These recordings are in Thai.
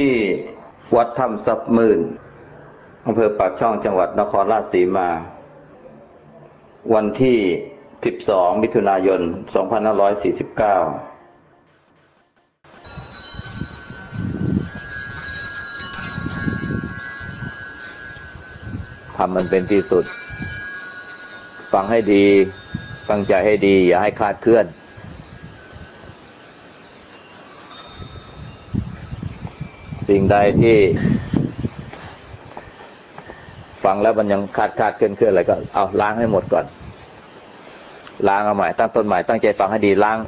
ที่วัดถ้ำซับมื่นอำเภอปากช่องจังหวัดนครราชสีมา วันที่ 12 มิถุนายน 2549ทำมันเป็นที่สุด ฟังให้ดี ฟังใจให้ดี อย่าให้คลาดเคลื่อน สิ่ง ใดที่ ฟังแล้วมันยังคาดคาดเคลื่อนเคลื่อนอะไรก็เอาล้างให้หมดก่อน ล้างเอาใหม่ตั้งต้นใหม่ตั้งใจฟังให้ดีล้าง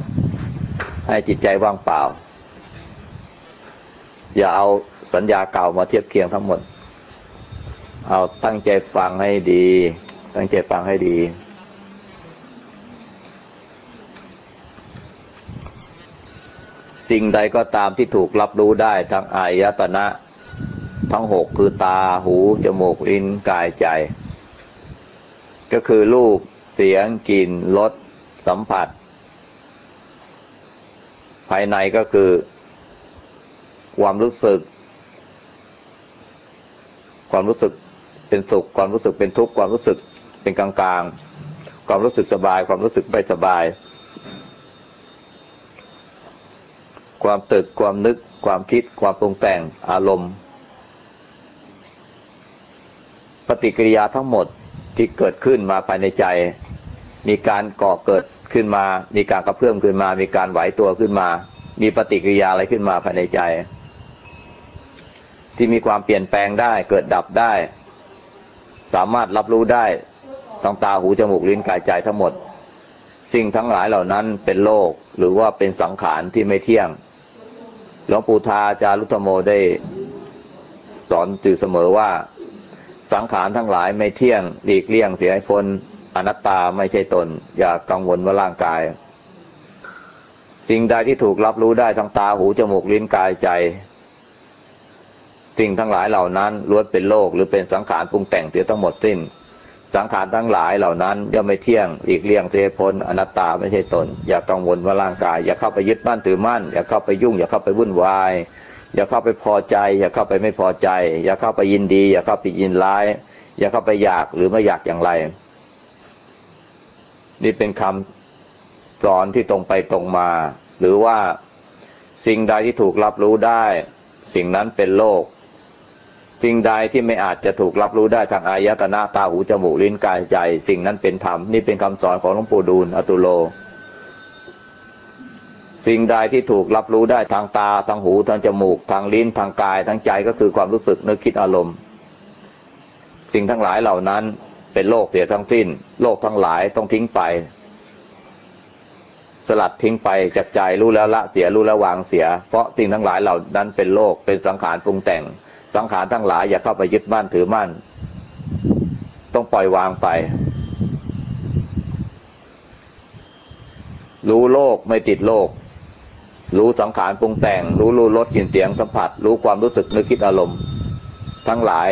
ให้จิตใจว่างเปล่า อย่าเอาสัญญาเก่ามาเทียบเคียงทั้งหมด เอาตั้งใจฟังให้ดี ตั้งใจฟังให้ดี สิ่งใดก็ตามที่ถูกรับรู้ได้ทั้งอายตนะ ทั้งหกคือตาหู จมูกลิ้นกายใจ ก็คือรูปเสียงกลิ่นรสสัมผัส ภายในก็คือ ความรู้สึก ความรู้สึกเป็นสุข ความรู้สึกเป็นทุกข์ความรู้สึกเป็นกลางๆ ความรู้สึกสบาย ความรู้สึกไม่สบาย ความตึกความนึก ความคิด ความปรุงแต่งอารมณ์ ปฏิกิริยาทั้งหมดที่เกิดขึ้นมาภายในใจ มีการก่อเกิดขึ้นมา มีการกระเพื่อมขึ้นมา มีการไหวตัวขึ้นมา มีปฏิกิริยาอะไรขึ้นมาภายในใจ ที่มีความเปลี่ยนแปลงได้เกิดดับได้ สามารถรับรู้ได้ทางตาหูจมูกลิ้นกายใจทั้งหมด สิ่งทั้งหลายเหล่านั้นเป็นโลกหรือว่าเป็นสังขารที่ไม่เที่ยง หลวงปู่ทาจารุธโมได้สอนอยู่เสมอว่าสังขารทั้งหลายไม่เที่ยงหลีกเลี่ยงเสียให้พ้นอนัตตาไม่ใช่ตน อย่ากังวลว่าร่างกาย สิ่งใดที่ถูกรับรู้ได้ทางตาหูจมูกลิ้นกายใจ สิ่งทั้งหลายเหล่านั้นล้วนเป็นโลกหรือเป็นสังขารปรุงแต่งเสียทั้งหมดสิ้น สังขารทั้งหลายเหล่านั้นย่อมไม่เที่ยงหลีกเลี่ยงเสียพ้นอนัตตาไม่ใช่ตน อย่ากังวลว่าร่างกาย อย่าเข้าไปยึดมั่นถือมั่น อย่าเข้าไปยุ่ง อย่าเข้าไปวุ่นวาย อย่าเข้าไปพอใจ อย่าเข้าไปไม่พอใจ อย่าเข้าไปยินดี อย่าเข้าไปยินร้าย อย่าเข้าไปอยากหรือไม่อยากอย่างไร นี่เป็นคำสอนที่ตรงไปตรงมา หรือว่าสิ่งใดที่ถูกรับรู้ได้ สิ่งนั้นเป็นโลก สิ่งใดที่ไม่อาจจะถูกรับรู้ได้ทางอายตนะตาหูจมูกลิ้นกายใจ สิ่งนั้นเป็นธรรมนี่เป็นคำสอนของหลวงปู่ดูลอตุโล สิ่งใดที่ถูกรับรู้ได้ทางตาทางหูทางจมูก ทางลิ้นทางกายทางใจก็คือความรู้สึกนึกคิดอารมณ์ สิ่งทั้งหลายเหล่านั้นเป็นโลกเสียทั้งสิ้น โลกทั้งหลายต้องทิ้งไป สลัดทิ้งไปจากใจรู้แล้วละเสียรู้แล้ววางเสีย เพราะสิ่งทั้งหลายเหล่านั้นเป็นโลกเป็นสังขารปรุงแต่ง สังขารทั้งหลายอย่าเข้าไปยึดมั่นถือมั่น ต้องปล่อยวางไป รู้โลกไม่ติดโลก รู้สังขารปรุงแต่ง รู้รู้รสกลิ่นเสียงสัมผัส รู้ความรู้สึกนึกคิดอารมณ์ ทั้งหลาย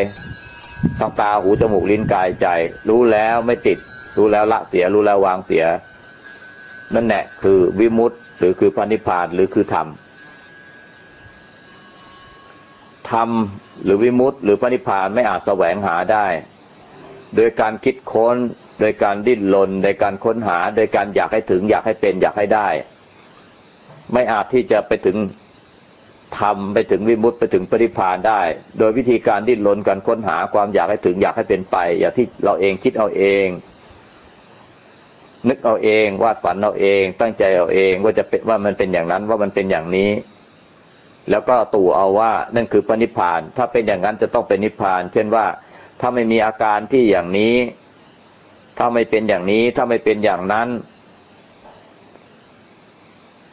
ทางตาหูจมูกลิ้นกายใจ รู้แล้วไม่ติด รู้แล้วละเสีย รู้แล้ววางเสีย นั่นแหละคือวิมุตต์หรือคือพระนิพพานหรือคือธรรม ธรรม หรือวิมุตต์หรือพระนิพพานไม่อาจแสวงหาได้ โดยการคิดค้น โดยการดิ้นรนโดยการค้นหา โดยการอยากให้ถึง อยากให้เป็นอยากให้ได้ ไม่อาจที่จะไปถึงทำไปถึงวิมุตต์ไปถึงปริพานได้ โดยวิธีการดิ้นรนการค้นหาความอยากให้ถึงอยากให้เป็นไป อย่างที่เราเองคิดเอาเอง นึกเอาเองวาดฝันเอาเอง ตั้งใจเอาเองว่าจะเป็นว่ามันเป็นอย่างนั้นว่ามันเป็นอย่างนี้ แล้วก็ตู่เอาว่านั่นคือปณิพาน ถ้าเป็นอย่างนั้นจะต้องเป็นนิพพาน เช่นว่าถ้าไม่มีอาการที่อย่างนี้ ถ้าไม่เป็นอย่างนี้ ถ้าไม่เป็นอย่างนั้น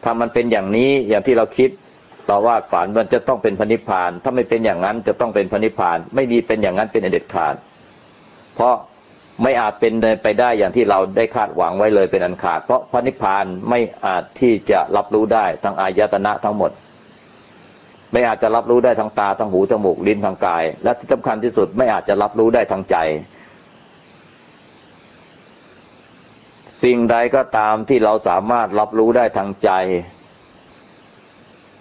ถ้ามันเป็นอย่างนี้อย่างที่เราคิดต่อว่าฝันมันจะต้องเป็นพนิพาน ถ้าไม่เป็นอย่างนั้นจะต้องเป็นพนิพาน ไม่มีเป็นอย่างนั้นเป็นเด็ดขาด เพราะไม่อาจเป็นไปได้อย่างที่เราได้คาดหวังไว้เลยเป็นอันขาด เพราะพระนิพพานไม่อาจที่จะรับรู้ได้ทั้งอายตนะทั้งหมด ไม่อาจจะรับรู้ได้ทางตาทางหูจมูกลิ้นทางกาย และที่สำคัญที่สุดไม่อาจจะรับรู้ได้ทางใจ สิ่งใดก็ตามที่เราสามารถรับรู้ได้ทางใจ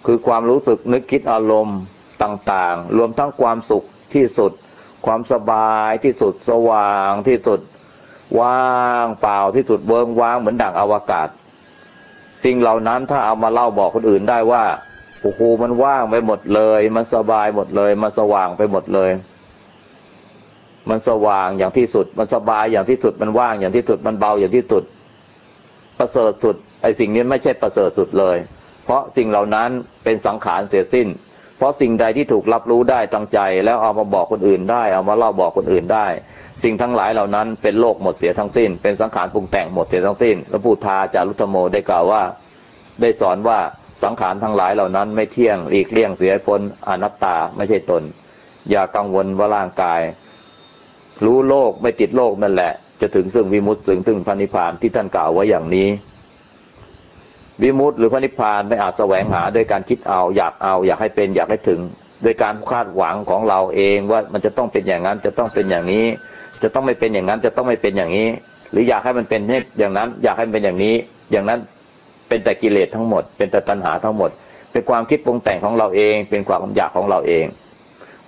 คือความรู้สึกนึกคิดอารมณ์ต่างๆ รวมทั้งความสุขที่สุด ความสบายที่สุดสว่างที่สุด ว่างเปล่าที่สุดเวิงว่างเหมือนดั่งอวกาศ สิ่งเหล่านั้นถ้าเอามาเล่าบอกคนอื่นได้ว่า โอ้โหมันว่างไปหมดเลย มันสบายหมดเลย มันสว่างไปหมดเลย มันสว่างอย่างที่สุด มันสบายอย่างที่สุด มันว่างอย่างที่สุด มันเบาอย่างที่สุด ประเสริฐสุด ไอ้สิ่งนี้ไม่ใช่ประเสริฐสุดเลย เพราะสิ่งเหล่านั้นเป็นสังขารเสียสิ้น เพราะสิ่งใดที่ถูกรับรู้ได้ตั้งใจ แล้วเอามาบอกคนอื่นได้ เอามาเล่าบอกคนอื่นได้ สิ่งทั้งหลายเหล่านั้นเป็นโลกหมดเสียทั้งสิ้น เป็นสังขารปรุงแต่งหมดเสียทั้งสิ้น พระพุทธาจารุธโมได้กล่าวว่า ได้สอนว่า สังขารทั้งหลายเหล่านั้นไม่เที่ยงหลีกเลี่ยงเสียพ้นอนัตตาไม่ใช่ตน อย่ากังวลว่าร่างกาย รู้โลกไม่ติดโลกนั่นแหละ จะถึงซึ่งวิมุตติถึงถึงพระนิพพานที่ท่านกล่าวไว้อย่างนี้ วิมุตติหรือพระนิพพานไม่อาจแสวงหาด้วยการคิดเอาอยากเอาอยากให้เป็นอยากให้ถึงโดยการคาดหวังของเราเองว่ามันจะต้องเป็นอย่างนั้นจะต้องเป็นอย่างนี้ จะต้องไม่เป็นอย่างนั้นจะต้องไม่เป็นอย่างนี้ หรืออยากให้มันเป็นให้อย่างนั้น อยากให้มันเป็นอย่างนี้ อย่างนั้น เป็นแต่กิเลสทั้งหมด เป็นแต่ตัณหาทั้งหมด เป็นความคิดปรุงแต่งของเราเอง เป็นความอยากของเราเอง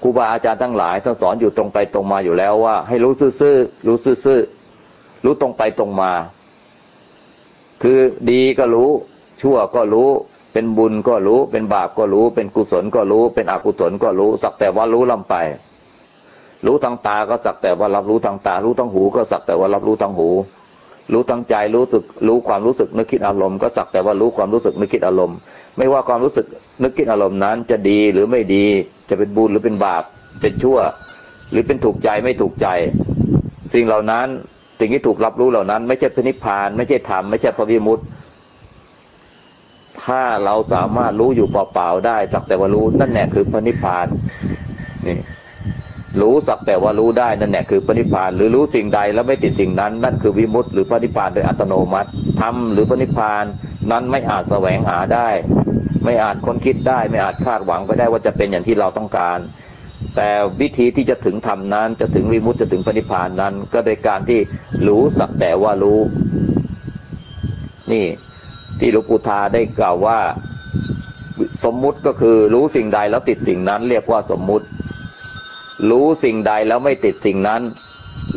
ครูบาอาจารย์ทั้งหลายท่านสอนอยู่ตรงไปตรงมาอยู่แล้วว่า ให้รู้ซื่อๆรู้ซื่อๆรู้ตรงไปตรงมา คือดีก็รู้ ชั่วก็รู้ เป็นบุญก็รู้ เป็นบาปก็รู้ เป็นกุศลก็รู้ เป็นอกุศลก็รู้ สักแต่ว่ารู้ลำไป รู้ทางตาก็สักแต่ว่ารับรู้ทางตา รู้ทางหูก็สักแต่ว่ารับรู้ทางหู รู้ทั้งใจรู้สึกรู้ความรู้สึกนึกคิดอารมณ์ก็สักแต่ว่ารู้ความรู้สึกนึกคิดอารมณ์ ไม่ว่าความรู้สึกนึกคิดอารมณ์นั้น จะดีหรือไม่ดีจะเป็นบุญหรือเป็นบาปเป็นชั่ว หรือเป็นถูกใจไม่ถูกใจ สิ่งเหล่านั้นสิ่งที่ถูกรับรู้เหล่านั้น ไม่ใช่พระนิพพาน ไม่ใช่ธรรมไม่ใช่พระวิมุตติถ้าเราสามารถรู้อยู่เปล่าๆได้ สักแต่ว่ารู้นั่นแหละคือพระนิพพานนี่ รู้สักแต่ว่ารู้ได้นั่นแหละคือพระนิพพาน หรือรู้สิ่งใดแล้วไม่ติดสิ่งนั้น นั่นคือวิมุตติหรือพระนิพพานโดยอัตโนมัติธรรมหรือพระนิพพานนั้นไม่อาจแสวงหาได้ ไม่อาจค้นคิดได้ ไม่อาจคาดหวังไปได้ว่าจะเป็นอย่างที่เราต้องการ แต่วิธีที่จะถึงธรรมนั้น จะถึงวิมุตติจะถึงพระนิพพานนั้น ก็โดยการที่รู้สักแต่ว่ารู้ นี่ที่หลวงปู่ทาได้กล่าวว่าสมมุติก็คือรู้สิ่งใดแล้วติดสิ่งนั้น เรียกว่าสมมุติ รู้สิ่งใดแล้วไม่ติดสิ่งนั้น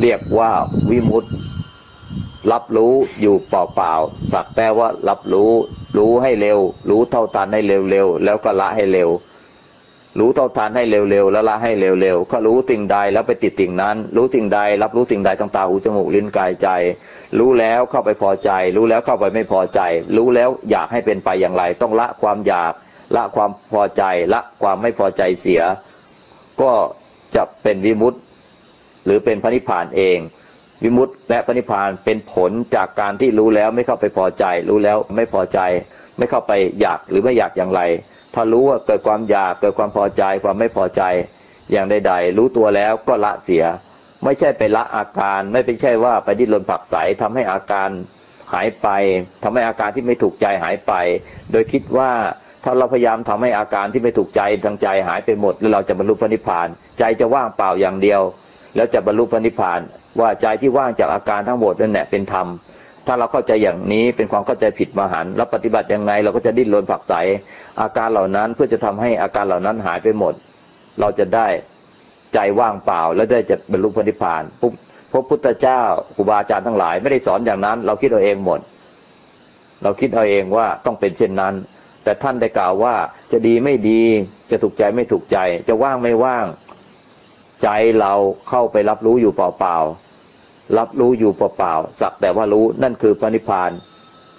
เรียกว่าวิมุตติ รับรู้อยู่เปล่าๆสักแต่ว่ารับรู้ รู้ให้เร็ว รู้เท่าทันให้เร็วๆแล้วก็ละให้เร็ว รู้เท่าทันให้เร็วๆแล้วละให้เร็วๆก็รู้สิ่งใดแล้วไปติดสิ่งนั้น รู้สิ่งใด รับรู้สิ่งใดทางตาหูจมูกลิ้นกายใจ รู้แล้วเข้าไปพอใจ รู้แล้วเข้าไปไม่พอใจ รู้แล้วอยากให้เป็นไปอย่างไร ต้องละความอยาก ละความพอใจละความไม่พอใจเสีย ก็ จะเป็นวิมุตต์หรือเป็นพระนิพพานเอง วิมุตต์และพระนิพพานเป็นผลจากการที่รู้แล้วไม่เข้าไปพอใจ รู้แล้วไม่พอใจ ไม่เข้าไปอยากหรือไม่อยากอย่างไร ถ้ารู้ว่าเกิดความอยากเกิดความพอใจความไม่พอใจอย่างใด ๆ รู้ตัวแล้วก็ละเสีย ไม่ใช่ไปละอาการ ไม่เป็นใช่ว่าไปดิ้นรนผักใสทำให้อาการหายไปทำให้อาการที่ไม่ถูกใจหายไป โดยคิดว่า ถ้าเราพยายามทำให้อาการที่ไม่ถูกใจทางใจหายไปหมด แล้วเราจะบรรลุพระนิพพาน ใจจะว่างเปล่าอย่างเดียว แล้วจะบรรลุพระนิพพาน ว่าใจที่ว่างจากอาการทั้งหมดนั่นแหละเป็นธรรมถ้าเราเข้าใจอย่างนี้เป็นความเข้าใจผิดมหันแล้วปฏิบัติยังไงเราก็จะดิ้นรนผักใสอาการเหล่านั้นเพื่อจะทำให้อาการเหล่านั้นหายไปหมด เราจะได้ใจว่างเปล่า แล้วได้จะบรรลุพระนิพพานปุ๊บพระพุทธเจ้าครูบาอาจารย์ทั้งหลาย ไม่ได้สอนอย่างนั้น เราคิดเอาเองหมด เราคิดเอาเองว่าต้องเป็นเช่นนั้น แต่ท่านได้กล่าวว่าจะดีไม่ดีจะถูกใจไม่ถูกใจ จะว่างไม่ว่าง ใจเราเข้าไปรับรู้อยู่เปล่าๆรับรู้อยู่เปล่าๆสักแต่ว่ารู้นั่นคือพระนิพพาน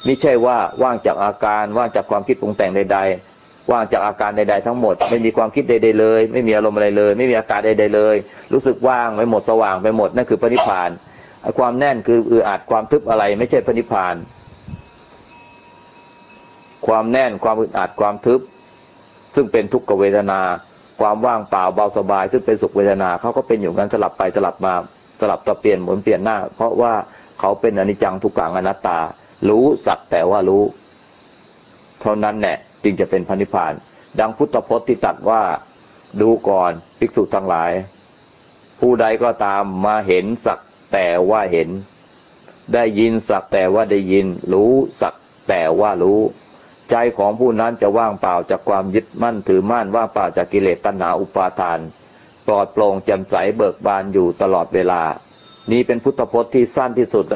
ไม่ใช่ว่าว่างจากอาการว่างจากความคิดปรุงแต่งใด ๆ ว่างจากอาการใด ๆ ทั้งหมด ไม่มีความคิดใดๆเลย ไม่มีอารมณ์อะไรเลย ไม่มีอาการใดๆเลย รู้สึกว่างไปหมดสว่างไปหมดนั่นคือพระนิพพานความแน่นคืออืออาดความทึบอะไรไม่ใช่พระนิพพาน ความแน่นความอึดอัดความทึบ ซึ่งเป็นทุกขเวทนา ความว่างเปล่าเบาสบาย ซึ่งเป็นสุขเวทนาเขาก็เป็นอยู่กันสลับไปสลับมาสลับต่อเปลี่ยนหมุนเปลี่ยนหน้า เพราะว่าเขาเป็นอนิจจังทุกขังอนัตตา รู้สักแต่ว่ารู้ เท่านั้นแหละจึงจะเป็นพันิพาน ดังพุทธพจน์ที่ตัดว่าดูก่อนภิกษุทั้งหลาย ผู้ใดก็ตามมาเห็นสักแต่ว่าเห็น ได้ยินสักแต่ว่าได้ยิน รู้สักแต่ว่ารู้ ใจของผู้นั้นจะว่างเปล่าจากความยึดมั่นถือมั่นว่างเปล่าจากกิเลสตัณหาอุปาทาน ปลอดโปร่งแจ่มใสเบิกบานอยู่ตลอดเวลา นี้เป็นพุทธพจน์ที่สั้นที่สุด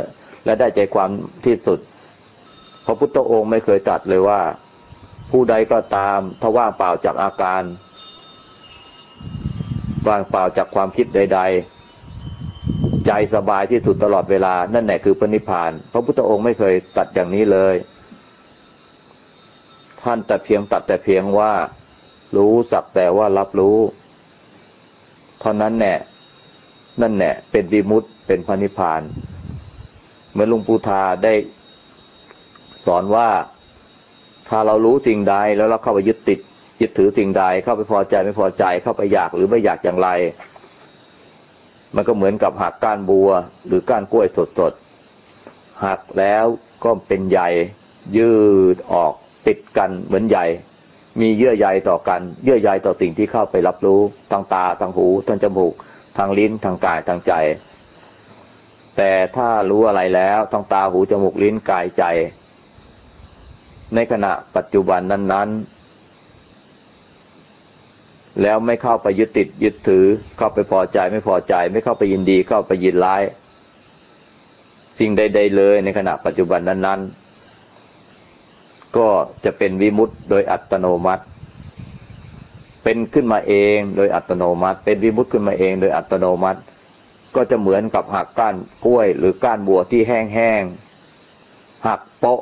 และได้ใจความที่สุด พระพุทธองค์ไม่เคยตรัสเลยว่า ผู้ใดก็ตามถ้าว่างเปล่าจากอาการ ว่างเปล่าจากความคิดใด ๆ ใจสบายที่สุดตลอดเวลานั่นแหละคือพระนิพพาน พระพุทธองค์ไม่เคยตัดอย่างนี้เลย ท่านแต่เพียงตัดแต่เพียงว่า รู้สักแต่ว่ารับรู้ เท่านั้นแน่นั่นแน่เป็นวิมุตต์เป็นพระนิพพาน เหมือนลุงปูทาได้สอนว่าถ้าเรารู้สิ่งใดแล้วเราเข้าไปยึดติด ยึดถือสิ่งใด เข้าไปพอใจไม่พอใจเข้าไปอยากหรือไม่อยากอย่างไร มันก็เหมือนกับหักก้านบัว หรือก้านกล้วยสดๆหักแล้วก็เป็นใยยืดออก ติดกันเหมือนใยมีเยื่อใยต่อกัน เยื่อใยต่อสิ่งที่เข้าไปรับรู้ทางตาทางหูทางจมูก ทางลิ้นทางกายทางใจ แต่ถ้ารู้อะไรแล้วทางตาหูจมูกลิ้นกายใจ ในขณะปัจจุบันนั้นๆ แล้วไม่เข้าไปยึดติดยึดถือเข้าไปพอใจไม่พอใจ ไม่เข้าไปยินดีเข้าไปยินร้าย สิ่งใด ๆ เลยในขณะปัจจุบันนั้น ๆ ก็จะเป็นวิมุตต์โดยอัตโนมัติ เป็นขึ้นมาเองโดยอัตโนมัติ เป็นวิมุตต์ขึ้นมาเองโดยอัตโนมัติ ก็จะเหมือนกับหักก้านกล้วย หรือก้านบัวที่แห้งๆหักโปะ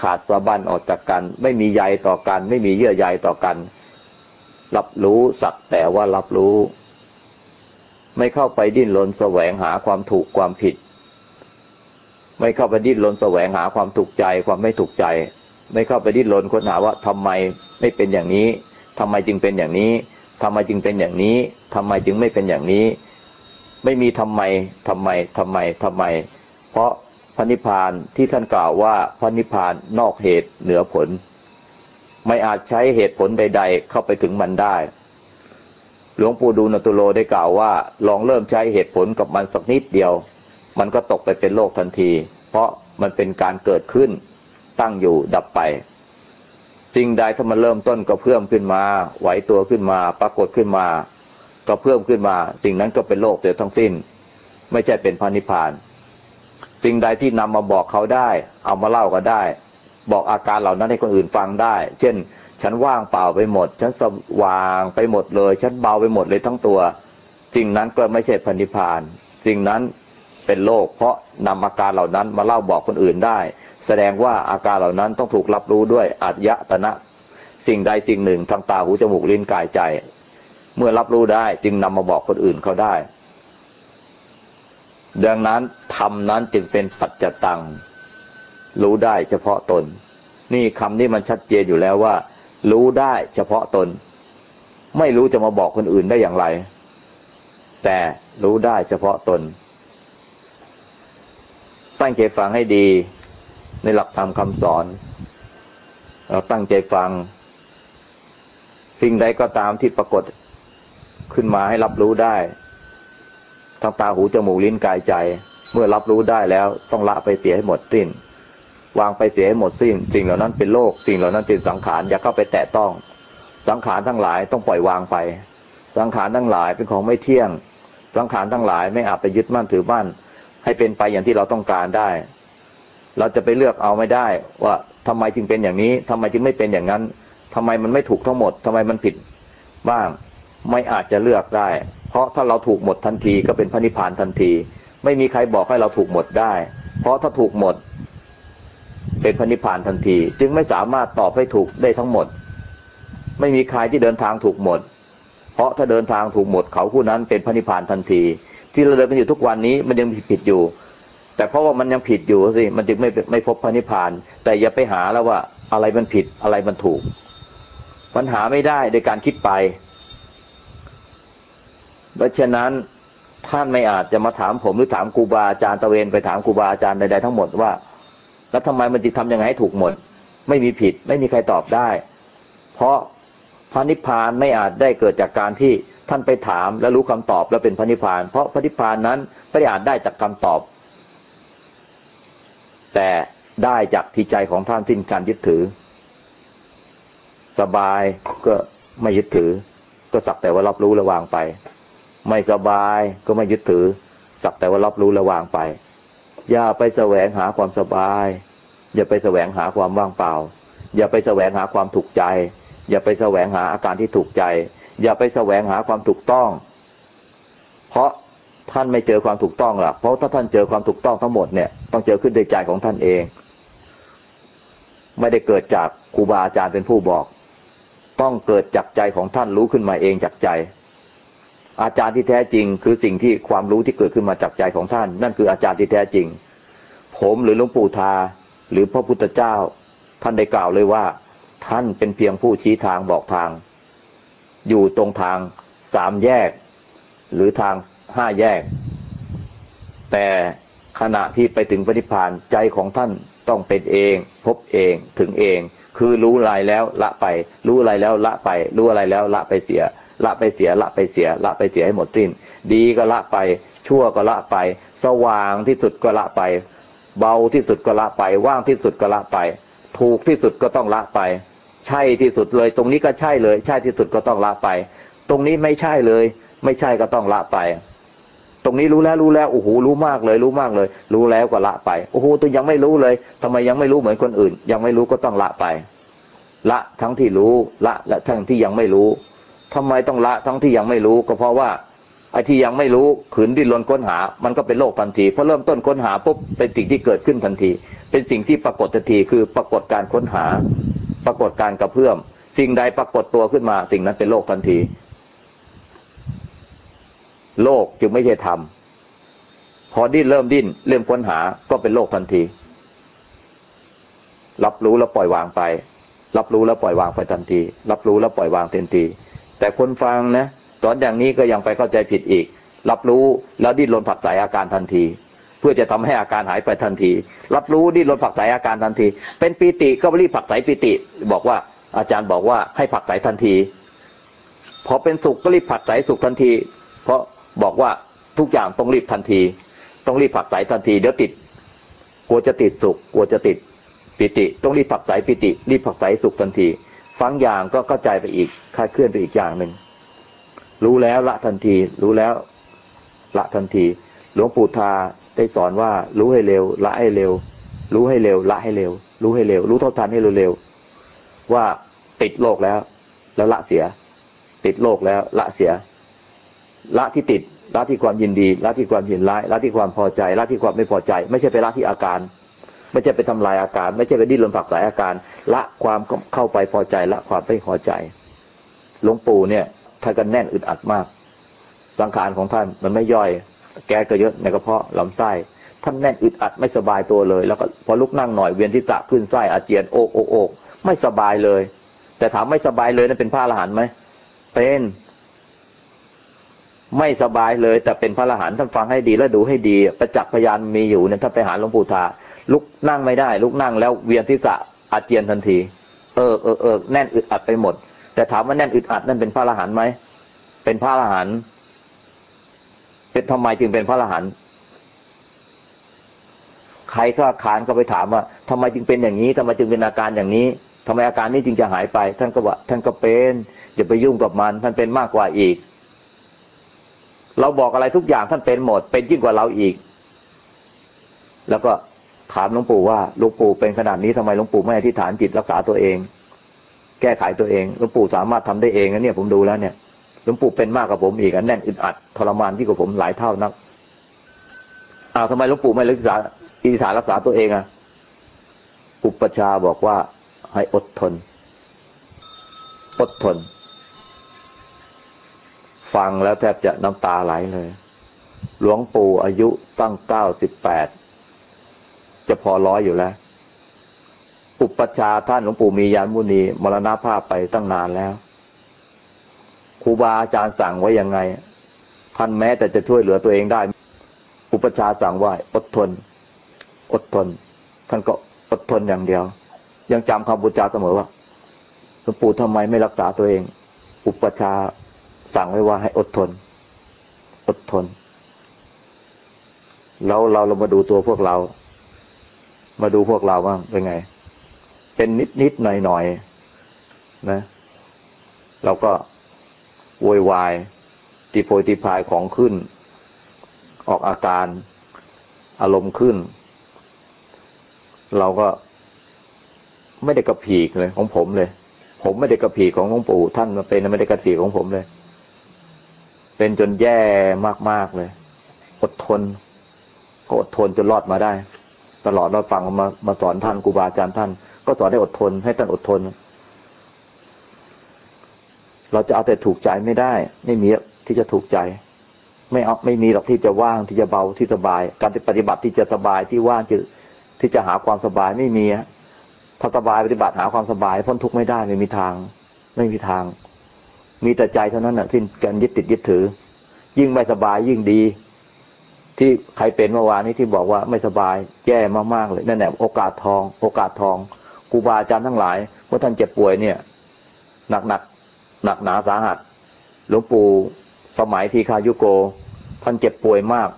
ขาดสะบันออกจากกัน ไม่มีใยต่อกัน ไม่มีเยื่อใยต่อกัน รับรู้สักแต่ว่ารับรู้ ไม่เข้าไปดิ้นรนแสวงหาความถูกความผิด ไม่เข้าไปดิ้นรนแสวงหาความถูกใจความไม่ถูกใจ ไม่เข้าไปดิ้นรนค้นหาว่าทำไมไม่เป็นอย่างนี้ทำไมจึงเป็นอย่างนี้ทำไมจึงเป็นอย่างนี้ทำไมจึงไม่เป็นอย่างนี้ ไม่มีทำไมทำไมทำไมทำไม เพราะพระนิพพานที่ท่านกล่าวว่าพระนิพพานนอกเหตุเหนือผล ไม่อาจใช้เหตุผลใด ๆ เข้าไปถึงมันได้ หลวงปู่ดูลตุโลได้กล่าวว่า ลองเริ่มใช้เหตุผลกับมันสักนิดเดียว มันก็ตกไปเป็นโลกทันที เพราะมันเป็นการเกิดขึ้น ตั้งอยู่ดับไป สิ่งใดถ้ามันเริ่มต้นก็เพิ่มขึ้นมา ไหวตัวขึ้นมา ปรากฏขึ้นมา ก็เพิ่มขึ้นมา สิ่งนั้นก็เป็นโลกเสียทั้งสิ้น ไม่ใช่เป็นพระนิพพาน สิ่งใดที่นำมาบอกเขาได้ เอามาเล่าก็ได้ บอกอาการเหล่านั้นให้คนอื่นฟังได้ เช่น ฉันว่างเปล่าไปหมด ฉันสว่างไปหมดเลย ฉันเบาไปหมดเลยทั้งตัว สิ่งนั้นก็ไม่ใช่พันิพพาน สิ่งนั้นเป็นโลกเพราะนำอาการเหล่านั้นมาเล่าบอกคนอื่นได้ แสดงว่าอาการเหล่านั้นต้องถูกรับรู้ด้วยอัจยตนะ สิ่งใดสิ่งหนึ่งทางตาหูจมูกลิ้นกายใจ เมื่อรับรู้ได้จึงนำมาบอกคนอื่นเขาได้ ดังนั้นธรรมนั้นจึงเป็นปัจจตัง รู้ได้เฉพาะตน นี่คำนี้มันชัดเจนอยู่แล้วว่า รู้ได้เฉพาะตน ไม่รู้จะมาบอกคนอื่นได้อย่างไร แต่รู้ได้เฉพาะตน ตั้งใจฟังให้ดี ในหลักธรรมคำสอน เราตั้งใจฟัง สิ่งใดก็ตามที่ปรากฏขึ้นมาให้รับรู้ได้ทางตาหูจมูกลิ้นกายใจ เมื่อรับรู้ได้แล้วต้องละไปเสียให้หมดสิ้น วางไปเสียให้หมดสิ้น สิ่งเหล่านั้นเป็นโลก สิ่งเหล่านั้นเป็นสังขารอย่าเข้าไปแตะต้อง สังขารทั้งหลายต้องปล่อยวางไป สังขารทั้งหลายเป็นของไม่เที่ยง สังขารทั้งหลายไม่อาจไปยึดมั่นถือมั่นให้เป็นไปอย่างที่เราต้องการได้ เราจะไปเลือกเอาไม่ได้ ว่าทำไมจึงเป็นอย่างนี้ทำไมจึงไม่เป็นอย่างนั้นทำไมมันไม่ถูกทั้งหมดทำไมมันผิดบ้าง ไม่อาจจะเลือกได้ เพราะถ้าเราถูกหมดทันทีก็เป็นพระนิพพานทันที ไม่มีใครบอกให้เราถูกหมดได้ เพราะถ้าถูกหมด เป็นพระนิพพานทันที จึงไม่สามารถตอบให้ถูกได้ทั้งหมด ไม่มีใครที่เดินทางถูกหมด เพราะถ้าเดินทางถูกหมดเขาผู้นั้นเป็นพระนิพพานทันที ที่เราเดินกันอยู่ทุกวันนี้มันยังผิดอยู่ แต่เพราะว่ามันยังผิดอยู่สิมันจึงไม่ไม่พบพระนิพพาน แต่อย่าไปหาแล้วว่าอะไรมันผิดอะไรมันถูก มันหาไม่ได้โดยการคิดไปเพราะฉะนั้นท่านไม่อาจจะมาถามผมหรือถามครูบาอาจารย์ตะเวนไปถามครูบาอาจารย์ใดๆทั้งหมดว่า แล้วทำไมมันจะทำยังไงให้ถูกหมด ไม่มีผิดไม่มีใครตอบได้ เพราะพระนิพพานไม่อาจได้เกิดจากการที่ท่านไปถามแล้วรู้คำตอบแล้วเป็นพระนิพพาน เพราะพระนิพพานนั้นไม่อาจได้จากคำตอบ แต่ได้จากที่ใจของท่านสิ้นการยึดถือ สบายก็ไม่ยึดถือ ก็สักแต่ว่ารับรู้ระวางไป ไม่สบายก็ไม่ยึดถือ สักแต่ว่ารับรู้ระวางไป อย่าไปแสวงหาความสบาย อย่าไปแสวงหาความว่างเปล่า อย่าไปแสวงหาความถูกใจ อย่าไปแสวงหาอาการที่ถูกใจ อย่าไปแสวงหาความถูกต้อง เพราะ ท่านไม่เจอความถูกต้องหรอกเพราะถ้าท่านเจอความถูกต้องทั้งหมดเนี่ยต้องเจอขึ้นในใจของท่านเอง ไม่ได้เกิดจากครูบาอาจารย์เป็นผู้บอก ต้องเกิดจากใจของท่านรู้ขึ้นมาเองจากใจ อาจารย์ที่แท้จริง คือสิ่งที่ความรู้ที่เกิดขึ้นมาจากใจของท่าน นั่นคืออาจารย์ที่แท้จริง ผมหรือหลวงปู่ทา หรือพระพุทธเจ้า ท่านได้กล่าวเลยว่า ท่านเป็นเพียงผู้ชี้ทางบอกทาง อยู่ตรงทางสามแยก หรือทาง ห้าแยก แต่ขณะที่ไปถึงปฏิพานใจของท่านต้องเป็นเอง พบเองถึงเอง คือรู้อะไรแล้วละไป รู้อะไรแล้วละไป รู้อะไรแล้วละไปเสีย ละไปเสียละไปเสียละไปเสียให้หมดสิ้น ดีก็ละไป ชั่วก็ละไป สว่างที่สุดก็ละไป เบาที่สุดก็ละไป ว่างที่สุดก็ละไป ถูกที่สุดก็ต้องละไป ใช่ที่สุดเลย ตรงนี้ก็ใช่เลย ใช่ที่สุดก็ต้องละไป ตรงนี้ไม่ใช่เลย ไม่ใช่ก็ต้องละไป ตรงนี้รู้แล้วรู้แล้วโอ้โหรู้มากเลยรู้มากเลย รู้แล้วก็ละไปโอ้โหตัวยังไม่รู้เลยทำไมยังไม่รู้เหมือนคนอื่น ยังไม่รู้ก็ต้องละไป ละทั้งที่รู้ละและทั้งที่ยังไม่รู้ทำไมต้องละทั้งที่ยังไม่รู้ ก็เพราะว่าไอ้ที่ยังไม่รู้ขืนดิ้นรนค้นหา มันก็เป็นโลกทันทีพอเริ่มต้นค้นหาปุ๊บเป็นสิ่งที่เกิดขึ้นทันที เป็นสิ่งที่ปรากฏทันทีคือปรากฏการค้นหา ปรากฏการกระเพื่อม สิ่งใดปรากฏตัวขึ้นมา สิ่งนั้นเป็นโลกทันที โลกจึงไม่ใช่ธรรมพอดิ้นเริ่มดิ้นเริ่มค้นหาก็เป็นโลกทันที รับรู้แล้วปล่อยวางไป รับรู้แล้วปล่อยวางไปทันที รับรู้แล้วปล่อยวางทันที แต่คนฟังนะตอนอย่างนี้ก็ยังไปเข้าใจผิดอีก รับรู้แล้วดิ้นรนผักสายอาการทันที เพื่อจะทำให้อาการหายไปทันที รับรู้ดิ้นรนผักสายอาการทันที เป็นปีติก็รีบผักสายปีติ บอกว่าอาจารย์บอกว่าให้ผักสายทันทีพอเป็นสุขก็รีบผักสายสุขทันที เพราะ บอกว่าทุกอย่างต้องรีบทันที ต้องรีบผักสายทันทีเดี๋ยวติดกลัวจะติดสุขกลัวจะติดปิติ ต้องรีบผักสายปิติ รีบผักสายสุขทันที ฟังอย่างก็เข้าใจไปอีกคลาดเคลื่อนไปอีกอย่างหนึ่งรู้แล้วละทันที รู้แล้วละทันที หลวงปู่ทาได้สอนว่ารู้ให้เร็ว ละให้เร็ว รู้ให้เร็ว ละให้เร็ว รู้ให้เร็ว รู้เท่าทันให้เร็วๆว่าติดโลกแล้ว แล้วละเสีย ติดโลกแล้วละเสีย ละที่ติดละที่ความยินดีละที่ความยินร้ายละที่ความพอใจละที่ความไม่พอใจ ไม่ใช่ไปละที่อาการ ไม่ใช่ไปทำลายอาการ ไม่ใช่ไปดิ้นรนผักสายอาการ ละความเข้าไปพอใจละความไม่พอใจหลวงปู่เนี่ยท่านก็แน่นอึดอัดมาก สังขารของท่านมันไม่ย่อย แกก็เยอะในกระเพาะลำไส้ท่านแน่นอึดอัดไม่สบายตัวเลย แล้วก็พอลุกนั่งหน่อยเวียนที่ตะขึ้นไส้อาเจียนโอกโอกโอกไม่สบายเลย แต่ถามไม่สบายเลยนั่นเป็นพระอรหันต์ไหมเป็น ไม่สบายเลย แต่เป็นพระอรหันต์ท่านฟังให้ดีและดูให้ดี ประจักษ์พยานมีอยู่เนี่ยท่านไปหาหลวงปู่ทาลุกนั่งไม่ได้ ลุกนั่งแล้วเวียนที่สะอาเจียนทันที เออเออเออแน่นอึดอัดไปหมด แต่ถามว่าแน่นอึดอัดนั่นเป็นพระอรหันต์ไหมเป็นพระอรหันต์เป็นทำไมจึงเป็นพระอรหันต์ใครก็ขานก็ไปถามว่าทำไมจึงเป็นอย่างนี้ทำไมจึงเป็นอาการอย่างนี้ทำไมอาการนี้จึงจะหายไป ท่านก็ว่าท่านก็เป็นอย่าไปยุ่งกับมัน ท่านเป็นมากกว่าอีก เราบอกอะไรทุกอย่างท่านเป็นหมด เป็นยิ่งกว่าเราอีก แล้วก็ถามหลวงปู่ว่าหลวงปู่เป็นขนาดนี้ทำไมหลวงปู่ไม่อธิษฐานจิตรักษาตัวเอง แก้ไขตัวเองหลวงปู่สามารถทำได้เองนะเนี่ยผมดูแล้วเนี่ยหลวงปู่เป็นมากกว่าผมอีกอันแน่นอึดอัดทรมานที่กว่าผมหลายเท่านักอ้าวทำไมหลวงปู่ไม่รักษาอธิษฐานรักษาตัวเองอะอุปชาบอกว่าให้อดทน อดทน ฟังแล้วแทบจะน้ำตาไหลเลย หลวงปู่อายุตั้งเก้าสิบแปดจะพอร้อยอยู่แล้ว อุปชาท่านหลวงปู่มียานมุนีมรณภาพไปตั้งนานแล้วครูบาอาจารย์สั่งไว้ยังไง ท่านแม้แต่จะช่วยเหลือตัวเองได้ อุปชาสั่งว่าอดทน อดทน ท่านก็อดทนอย่างเดียว ยังจำคำบูชาเสมอว่าหลวงปู่ทำไมไม่รักษาตัวเอง อุปชา สั่งไว้ว่าให้อดทน อดทน แล้วเราเรามาดูตัวพวกเรา มาดูพวกเราบ้างเป็นไง เป็นนิดนิดหน่อยหน่อยนะ เราก็โวยวายตีโพยตีพายของขึ้น ออกอาการ อารมณ์ขึ้น เราก็ไม่ได้กระผีกเลยของผมเลย ผมไม่ได้กระผีของหลวงปู่ท่านมาเป็นไม่ได้กระผีของผมเลย เป็นจนแย่มาก ๆ เลย อดทน ก็อดทนจนรอดมาได้ ตลอดเราฟังมามาสอนท่านครูบาอาจารย์ท่าน ก็สอนให้อดทน ให้ท่านอดทน เราจะเอาแต่ถูกใจไม่ได้ ไม่มีที่จะถูกใจ ไม่เอาไม่มีหรอกที่จะว่างที่จะเบาที่สบาย การปฏิบัติที่จะสบายที่ว่างที่ที่จะหาความสบายไม่มีถ้าสบายปฏิบัติหาความสบายพ้นทุกข์ไม่ได้ไม่มีทาง ไม่มีทาง มีแต่ใจเท่านั้นน่ะสิ้นการยึดติดยึดถือ ยิ่งไม่สบายยิ่งดี ที่ใครเป็นเมื่อวานนี้ที่บอกว่าไม่สบายแย่มากๆเลยนั่นแหละโอกาสทอง โอกาสทองครูบาอาจารย์ทั้งหลายเมื่อท่านเจ็บป่วยเนี่ยหนักหนักหนักหนาสาหัสหลวงปู่สมัยทีคายุโก ท่านเจ็บป่วยมาก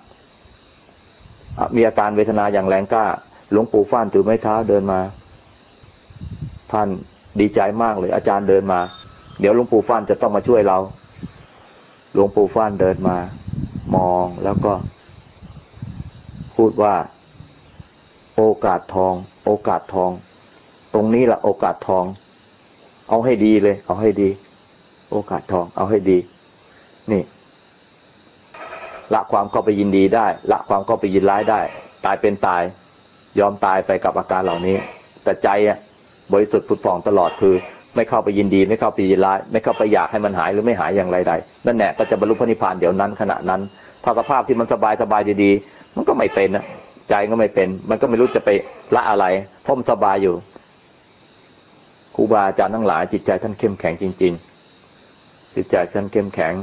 มีอาการเวทนาอย่างแรงกล้า หลวงปู่ฟ้านถือไม้เท้าเดินมา ท่านดีใจมากเลยอาจารย์เดินมา เดี๋ยวหลวงปู่ฟ้านจะต้องมาช่วยเรา หลวงปู่ฟ้านเดินมามองแล้วก็ พูดว่า โอกาสทอง โอกาสทอง ตรงนี้แหละโอกาสทอง เอาให้ดีเลย เอาให้ดี โอกาสทอง เอาให้ดี นี่ ละความเข้าไปยินดีได้ ละความเข้าไปยินร้ายได้ ตายเป็นตาย ยอมตายไปกับอาการเหล่านี้ แต่ใจอะบริสุทธิ์ผุดผ่องตลอดคือ ไม่เข้าไปยินดี ไม่เข้าไปยินร้ายไม่เข้าไปอยากให้มันหายหรือไม่หายอย่างไรใดนั่นแหละก็จะบรรลุพระนิพพานเดี๋ยวนั้นขณะนั้นถ้าสภาพที่มันสบายสบายดีๆ มันก็ไม่เป็นนะใจก็ไม่เป็น มันก็ไม่รู้จะไปละอะไรเพราะมันสบายอยู่ครูบาอาจารย์ทั้งหลายจิตใจท่านเข้มแข็งจริง ๆ จิตใจท่านเข้มแข็ง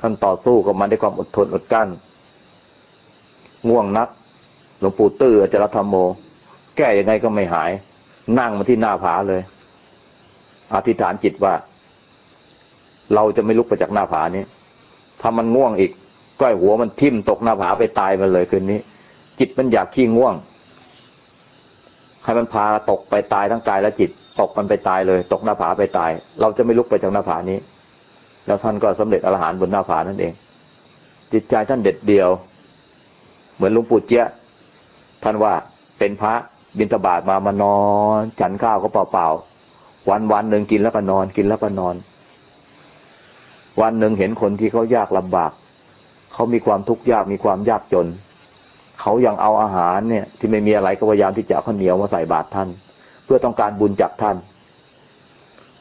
ท่านต่อสู้กับมันด้วยความอดทนอดกั้นง่วงนักหลวงปู่ตื้ออาจารย์ธรรมโม แก้ยังไงก็ไม่หาย นั่งมาที่หน้าผาเลย อธิษฐานจิตว่า เราจะไม่ลุกไปจากหน้าผานี้ ถ้ามันง่วงอีกก็ให้หัวมันทิ่มตกหน้าผาไปตายมันเลยคืนนี้ จิตมันอยากขี้ง่วงให้มันพาตกไปตายทั้งกายและจิต ตกมันไปตายเลย ตกหน้าผาไปตาย เราจะไม่ลุกไปจากหน้าผานี้ แล้วท่านก็สำเร็จอรหันต์บนหน้าผานั่นเอง จิตใจท่านเด็ดเดียว เหมือนหลวงปู่เจี๊ยท่านว่าเป็นพระบิณฑบาตมามานอนฉันข้าวก็เปล่าๆ วันวันหนึ่งกินแล้วก็นอน กินแล้วก็นอน วันหนึ่งเห็นคนที่เขายากลำบาก เขามีความทุกข์ยากมีความยากจน เขายังเอาอาหารเนี่ย ที่ไม่มีอะไรก็พยายามที่จะข้าวเหนียวมาใส่บาตรท่าน เพื่อต้องการบุญจากท่าน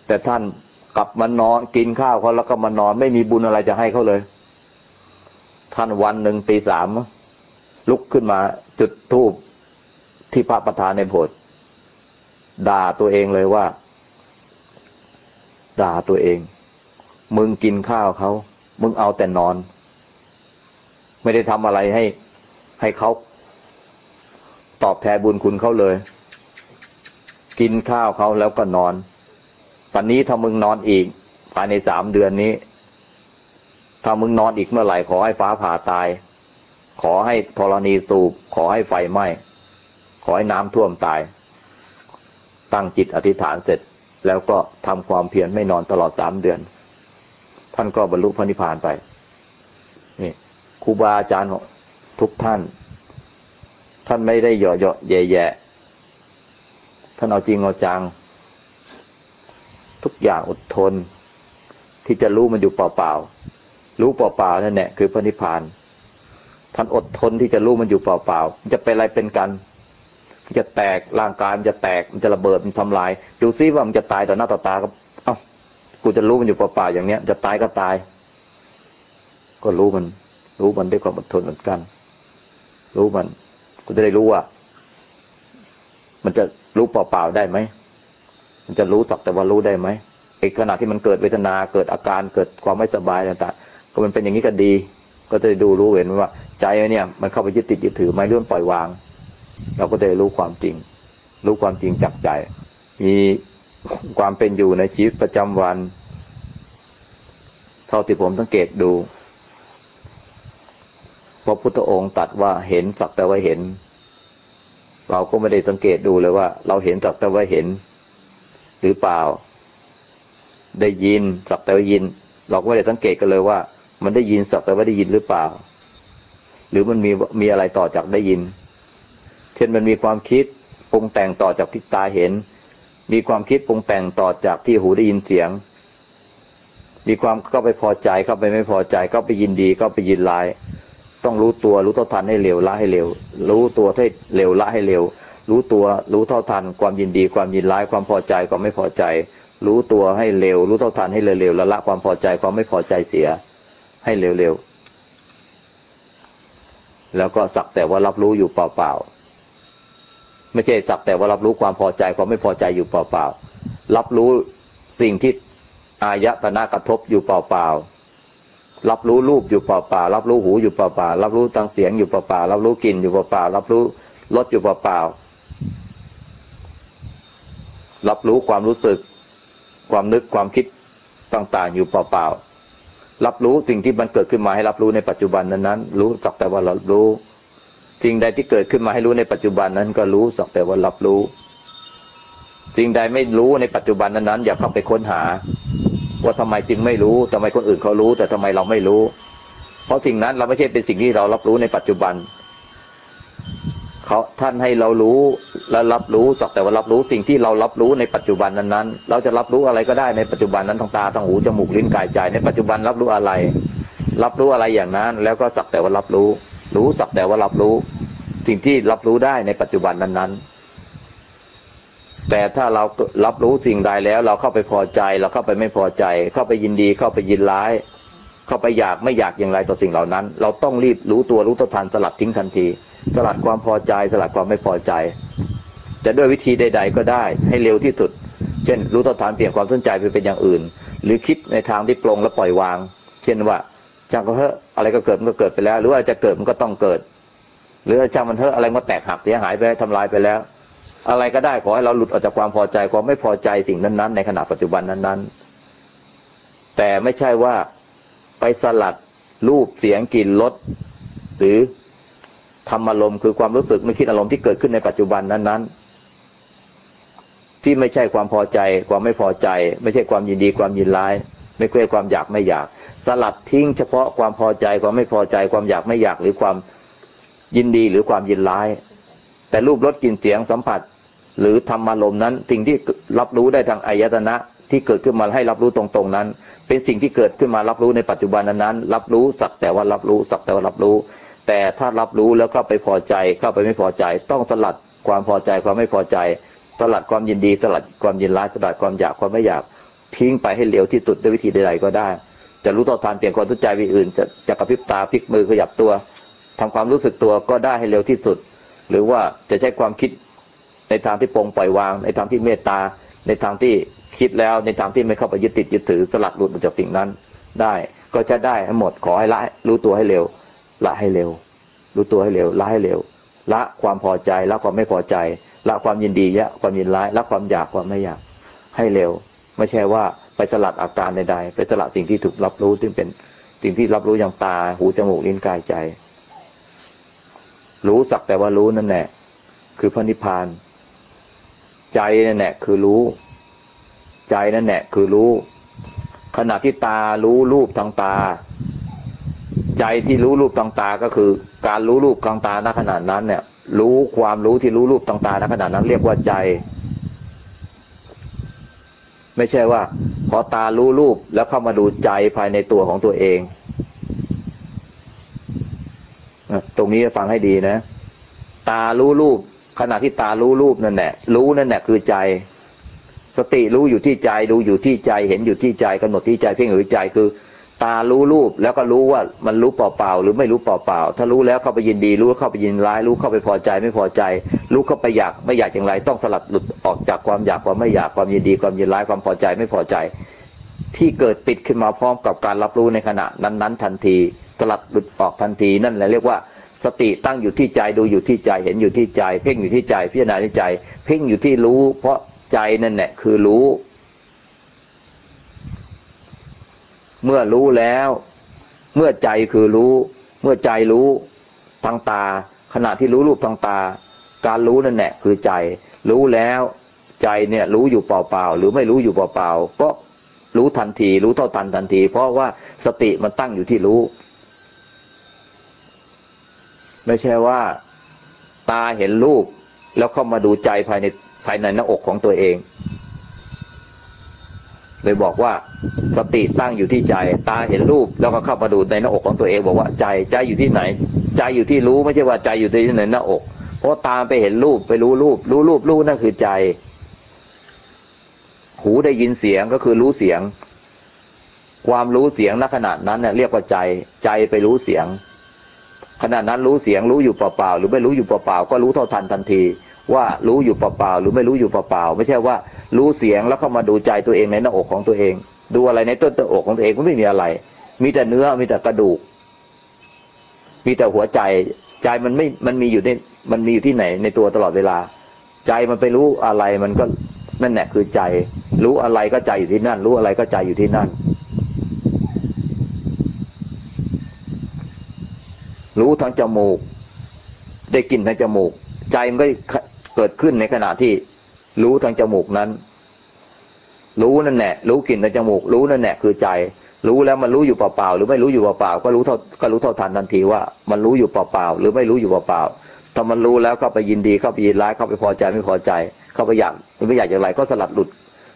แต่ท่านกลับมานอนกินข้าวเขาแล้วก็มานอนไม่มีบุญอะไรจะให้เขาเลย ท่านวันหนึ่งตีสามลุกขึ้นมาจุดธูปที่พระประธานในโบสถ์ด่าตัวเองเลยว่า ด่าตัวเอง มึงกินข้าวเขามึงเอาแต่นอน ไม่ได้ทำอะไรให้ ให้เขาตอบแทนบุญคุณเขาเลย กินข้าวเขาแล้วก็นอนตอนนี้ถ้ามึงนอนอีก ภายในสามเดือนนี้ ถ้ามึงนอนอีกเมื่อไหร่ขอให้ฟ้าผ่าตาย ขอให้ธรณีสูบ ขอให้ไฟไหม้ ขอให้น้ำท่วมตาย ตั้งจิตอธิษฐานเสร็จ แล้วก็ทำความเพียรไม่นอนตลอดสามเดือน ท่านก็บรรลุพระนิพพานไปนี่ครูบาอาจารย์ทุกท่าน ท่านไม่ได้เหยาะเยาะแย่แย่ท่านเอาจริงเอาจัง ทุกอย่างอดทน ที่จะรู้มันอยู่เปล่าๆรู้เปล่าๆนั่นแหละคือพระนิพพาน ท่านอดทนที่จะรู้มันอยู่เปล่าๆจะเป็นอะไรเป็นกัน จะแตกร่างกายมันจะแตกมันจะระเบิดมันทำลาย ดูซิว่ามันจะตายต่อหน้าต่อตาก็เอ้ากูจะรู้มันอยู่เปล่าๆอย่างเนี้ย จะตายก็ตาย ก็รู้มัน รู้มันด้วยความอดทนอดกันรู้มันกูจะได้รู้ว่า มันจะรู้เปล่าๆได้ไหมมันจะรู้สักแต่ว่ารู้ได้ไหมไอ้ขณะที่มันเกิดเวทนาเกิดอาการเกิดความไม่สบายต่างๆก็มันเป็นอย่างนี้ก็ดี ก็จะดูรู้เห็นว่า ใจเนี่ย มันเข้าไปยึดติดยึดถือไม่เรื่องปล่อยวาง เราก็จะรู้ความจริง รู้ความจริงจากใจ มีความเป็นอยู่ในชีวิตประจำวันเท่าที่ผมสังเกตดูพระพุทธองค์ตัดว่าเห็นสักแต่ว่าเห็น เราก็ไม่ได้สังเกตดูเลยว่า เราเห็นสักแต่ว่าเห็น หรือเปล่า ได้ยินสักแต่ว่ายิน เราก็ไม่ได้สังเกตกันเลยว่า มันได้ยินสักแต่ว่าได้ยินหรือเปล่า หรือมันมีมีอะไรต่อจากได้ยิน ช่นมันมีความคิดปรุงแต่งต่อจากที่ตาเห็น มีความคิดปรุงแต่งต่อจากที่หูได้ยินเสียง มีความเข้าไปพอใจเข้าไปไม่พอใจเข้าไปยินดีเข้าไปยินร้าย ต้องรู้ตัวรู้เท่าทันให้เร็วละให้เร็ว รู้ตัวให้เร็วละให้เร็ว รู้ตัวรู้เท่าทัน ความยินดีความยินร้ายความพอใจความไม่พอใจ รู้ตัวให้เร็ว รู้เท่าทันให้เร็วๆละละความพอใจความไม่พอใจเสีย ให้เร็วๆแล้วก็สักแต่ว่ารับรู้อยู่เปล่าๆ ไม่ใช่สักแต่ว่ารับรู้ความพอใจความไม่พอใจอยู่เปล่าๆรับรู้สิ่งที่อายตนะกระทบอยู่เปล่าๆรับรู้รูปอยู่เปล่าๆรับรู้หูอยู่เปล่าๆรับรู้ตังเสียงอยู่เปล่าๆรับรู้กลิ่นอยู่เปล่าๆรับรู้รสอยู่เปล่าๆรับรู้ความรู้สึก ความนึกความคิดต่างๆ อยู่เปล่าๆรับรู้สิ่งที่มันเกิดขึ้นมาให้รับรู้ในปัจจุบันนั้นๆรู้สักแต่ว่ารับรู้ สิ่งใดที่เกิดขึ้นมาให้รู้ในปัจจุบันนั้นก็รู้สักแต่ว่ารับรู้สิ่งใดไม่รู้ในปัจจุบันนั้นๆอย่าเข้าไปค้นหา ว่าทำไมจึงไม่รู้ทำไมคนอื่นเขารู้ แต่ทำไมเราไม่รู้ เพราะสิ่งนั้นเราไม่ใช่เป็นสิ่งที่เรารับรู้ในปัจจุบันเขาท่านให้เรารู้และรับรู้สักแต่ว่ารับรู้สิ่งที่เรารับรู้ในปัจจุบันนั้นๆ เราจะรับรู้อะไรก็ได้ในปัจจุบันนั้นทางตาทางหูจมูกลิ้นกายใจ ในปัจจุบันรับรู้อะไร รับรู้อะไรอย่างนั้น แล้วก็สักแต่ว่ารับรู้ รู้สักแต่ว่ารับรู้ สิ่งที่รับรู้ได้ในปัจจุบันนั้น ๆ แต่ถ้าเรารับรู้สิ่งใดแล้ว เราเข้าไปพอใจ เราเข้าไปไม่พอใจ เข้าไปยินดี เข้าไปยินร้าย เข้าไปอยากไม่อยากอย่างไรต่อสิ่งเหล่านั้น เราต้องรีบรู้ตัวรู้ตัวทันสลัดทิ้งทันที สลัดความพอใจ สลัดความไม่พอใจ จะด้วยวิธีใด ๆ ก็ได้ ให้เร็วที่สุด เช่น รู้ตัวทันเปลี่ยนความสนใจไปเป็นอย่างอื่น หรือคิดในทางที่ปรงและปล่อยวาง เช่นว่า ช่างก็เถอะอะไรก็เกิดมันก็เกิดไปแล้ว หรือว่าจะเกิดมันก็ต้องเกิด หรือช่างมันเถอะอะไรก็แตกหักเสียหายไปทำลายไปแล้ว อะไรก็ได้ขอให้เราหลุดออกจากความพอใจความไม่พอใจสิ่งนั้นๆ ในขณะปัจจุบันนั้นๆ แต่ไม่ใช่ว่าไปสลัดรูปเสียงกลิ่นรสหรือธรรมอารมณ์คือความรู้สึกไม่คิดอารมณ์ที่เกิดขึ้นในปัจจุบันนั้นๆ ที่ไม่ใช่ความพอใจ ความไม่พอใจ ไม่ใช่ความยินดีความยินร้าย ไม่ใช่ความอยากไม่อยาก สลัดทิ้งเฉพาะความพอใจความไม่พอใจความอยากไม่อยากหรือความยินดีหรือความยินร้าย แต่รูปรสกลิ่นเสียงสัมผัส หรือธรรมารมณ์นั้น สิ่งที่รับรู้ได้ทางอายตนะที่เกิดขึ้นมาให้รับรู้ตรงๆนั้น เป็นสิ่งที่เกิดขึ้นมารับรู้ในปัจจุบันนั้น รับรู้สักแต่ว่ารับรู้สักแต่ว่ารับรู้ แต่ถ้ารับรู้แล้วเข้าไปพอใจเข้าไปไม่พอใจ ต้องสลัดความพอใจความไม่พอใจ สลัดความยินดี สลัดความยินร้ายสลัดความอยากความไม่อยากทิ้งไปให้เร็วที่สุดด้วยวิธีใดๆก็ได้ จะรู้ต่อทานเปลี่ยนความทุกใจวิอื่น จะจะกระพริบตาพลิกมือขยับตัวทำความรู้สึกตัวก็ได้ให้เร็วที่สุด หรือว่าจะใช้ความคิดในทางที่ปรงปล่อยวาง ในทางที่เมตตา ในทางที่คิดแล้วในทางที่ไม่เข้าไปยึดติดยึดถือสลัดหลุดออกจากสิ่งนั้น ได้ก็จะได้ทั้งหมดขอให้ละรู้ตัวให้เร็ว ละให้เร็ว รู้ตัวให้เร็วละให้เร็ว ละความพอใจละความไม่พอใจ ละความยินดียะความยินร้ายละความอยากความไม่อยากให้เร็ว ไม่ใช่ว่า ไปสลัดอาการใดๆไปสลัดสิ่งที่ถูกรับรู้ซึ่งเป็นสิ่งที่รับรู้อย่างตาหูจมูกลิ้นกายใจ รู้สักแต่ว่ารู้นั่นแหละคือพระนิพพาน ใจนั่นแหละคือรู้ ใจนั่นแหละคือรู้ ขณะที่ตารู้รูปทางตา ใจที่รู้รูปทางตาก็คือ การรู้รูปทางตาณขณะนั้นเนี่ย รู้ความรู้ที่รู้รูปทางตาณขณะนั้น เรียกว่าใจ ไม่ใช่ว่า พอตารู้รูปแล้วเข้ามาดูใจภายในตัวของตัวเองตรงนี้ฟังให้ดีนะ ตารู้รูป ขณะที่ตารู้รูปนั่นแหละรู้นั่นแหละคือใจ สติรู้อยู่ที่ใจดูอยู่ที่ใจเห็นอยู่ที่ใจกำหนดที่ใจเพ่งอยู่ที่ใจคือ ตารู้รูปแล้วก็รู้ว่ามันรู้เปล่าๆหรือไม่รู้เปล่าๆถ้ารู้แล้วเข้าไปยินดี รู้เข้าไปยินร้าย รู้เข้าไปพอใจไม่พอใจ รู้เข้าไปอยากไม่อยากอย่างไร ต้องสลัดหลุดออกจากความอยากความไม่อยากความยินดีความยินร้ายความพอใจไม่พอใจ ที่เกิดปิดขึ้นมาพร้อมกับการรับรู้ในขณะนั้นๆ ทันทีสลัดหลุดออกทันทีนั่นแหละเรียกว่าสติตั้งอยู่ที่ใจดูอยู่ที่ใจเห็นอยู่ที่ใจ เพ่งอยู่ที่ใจพิจารณาที่ใจ เพ่งอยู่ที่รู้ เพราะใจนั่นแหละคือรู้ เมื่อรู้แล้ว เมื่อใจคือรู้ เมื่อใจรู้ทางตา ขณะที่รู้รูปทางตา การรู้นั่นแหละคือใจ รู้แล้วใจเนี่ยรู้อยู่เปล่าๆหรือไม่รู้อยู่เปล่าๆก็รู้ทันที รู้เท่าทันทันที เพราะว่าสติมันตั้งอยู่ที่รู้ ไม่ใช่ว่า ตาเห็นรูปแล้วเข้ามาดูใจภายในภายในหน้าอกของตัวเอง เลยบอกว่าสติตั้งอยู่ที่ใจ ตาเห็นรูปแล้วก็เข้ามาดูในหน้าอกของตัวเองบอกว่าใจใจอยู่ที่ไหน ใจอยู่ที่รู้ไม่ใช่ว่าใจอยู่ที่ไหนหน้าอก เพราะตาไปเห็นรูปไปรู้รูป รู้รูปรู้นั่นคือใจ หูได้ยินเสียงก็คือรู้เสียง ความรู้เสียงณขณะนั้นเนี่ยเรียกว่าใจใจไปรู้เสียงขณะนั้นรู้เสียงรู้อยู่เปล่าๆหรือไม่รู้อยู่เปล่าๆก็รู้เท่าทันทันที ว่ารู้อยู่เปล่าๆหรือไม่รู้อยู่เปล่าๆไม่ใช่ว่ารู้เสียงแล้วเข้ามาดูใจตัวเองในหน้าอกของตัวเอง ดูอะไรในต้นตอกของตัวเองก็ไม่มีอะไร มีแต่เนื้อมีแต่กระดูก มีแต่หัวใจใจมันไม่มันมีอยู่ในมันมีอยู่ที่ไหนในตัวตลอดเวลา ใจมันไปรู้อะไรมันก็นั่นแหละคือใจ รู้อะไรก็ใจอยู่ที่นั่น รู้อะไรก็ใจอยู่ที่นั่น รู้ทางจมูก ได้กลิ่นทางจมูก ใจมันก็ เกิดขึ้นในขณะที่รู้ทางจมูกนั้น รู้นั่นแหละรู้กลิ่นทางจมูก รู้นั่นแหละคือใจ รู้แล้วมันรู้อยู่เปล่าๆหรือไม่รู้อยู่เปล่าๆก็รู้เท่าก็รู้เท่าทันทันทีว่า มันรู้อยู่เปล่าๆหรือไม่รู้อยู่เปล่าๆถ้ามันรู้แล้วเข้าไปยินดีเข้าไปยินร้ายเข้าไปพอใจไม่พอใจ เข้าไปอยากไม่อยากอย่างไรก็สลัดหลุด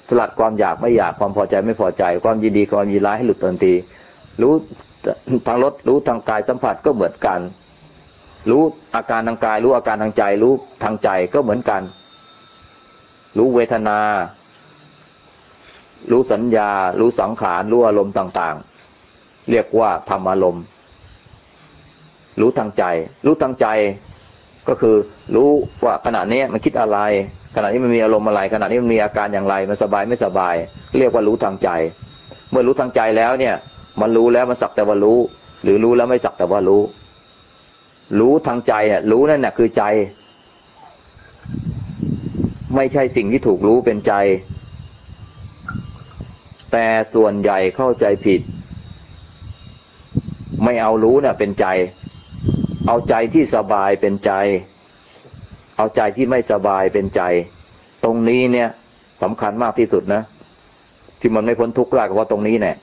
สลัดความอยากไม่อยากความพอใจไม่พอใจ ความยินดีความยินร้ายให้หลุดทันที รู้ทางรสรู้ทางกายสัมผัสก็เหมือนกัน รู้อาการทางกาย รู้อาการทางใจ รู้ทางใจก็เหมือนกัน รู้เวทนา รู้สัญญา รู้สังขาร รู้อารมณ์ต่างๆ เรียกว่าธรรมอารมณ์ รู้ทางใจ รู้ทางใจก็คือรู้ว่าขณะนี้มันคิดอะไร ขณะนี้มันมีอารมณ์อะไร ขณะนี้มันมีอาการอย่างไร มันสบายไม่สบาย เรียกว่ารู้ทางใจ เมื่อรู้ทางใจแล้วเนี่ย มันรู้แล้วมันสักแต่ว่ารู้ หรือรู้แล้วไม่สักแต่ว่ารู้ รู้ทางใจอะ รู้นั่นแหละคือใจ ไม่ใช่สิ่งที่ถูกรู้เป็นใจ แต่ส่วนใหญ่เข้าใจผิด ไม่เอารู้น่ะเป็นใจ เอาใจที่สบายเป็นใจ เอาใจที่ไม่สบายเป็นใจ ตรงนี้เนี่ยสำคัญมากที่สุดนะ ที่มันไม่พ้นทุกข์ได้ก็เพราะตรงนี้เนี่ย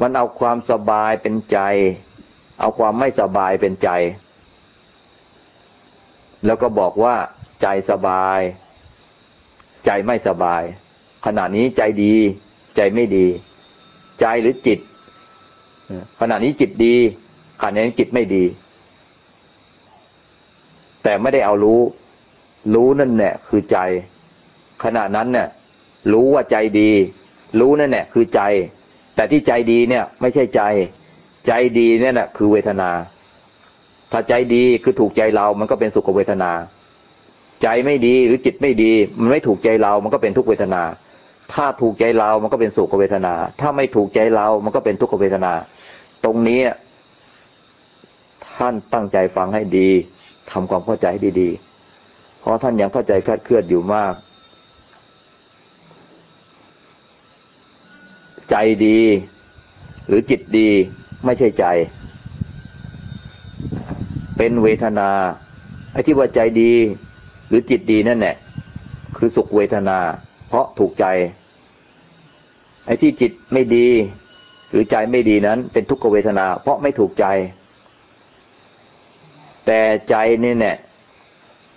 มันเอาความสบายเป็นใจ เอาความไม่สบายเป็นใจ แล้วก็บอกว่า ใจสบาย ใจไม่สบาย ขณะนี้ใจดี ใจไม่ดี ใจหรือจิตขณะนี้จิตดีขณะนี้จิตไม่ดี แต่ไม่ได้เอารู้ รู้นั่นแหละคือใจ ขณะนั้นเนี่ยรู้ว่าใจดี รู้นั่นแหละคือใจ แต่ที่ใจดีเนี่ย ไม่ใช่ใจ ใจดีเนี่ยแหละคือเวทนา ถ้าใจดีคือถูกใจเรา มันก็เป็นสุขเวทนา ใจไม่ดีหรือจิตไม่ดี มันไม่ถูกใจเรา มันก็เป็นทุกเวทนา ถ้าถูกใจเรา มันก็เป็นสุขเวทนา ถ้าไม่ถูกใจเรา มันก็เป็นทุกขเวทนา ตรงนี้ท่านตั้งใจฟังให้ดีทำความเข้าใจให้ดีๆ เพราะท่านยังเข้าใจคลาดเคลื่อนอยู่มาก ใจดี หรือจิตดี ไม่ใช่ใจ เป็นเวทนาไอ้ที่ว่าใจดีหรือจิตดีนั่นแหละคือสุขเวทนา เพราะถูกใจ ไอ้ที่จิตไม่ดี หรือใจไม่ดีนั้น เป็นทุกขเวทนา เพราะไม่ถูกใจ แต่ใจนี่เนี่ย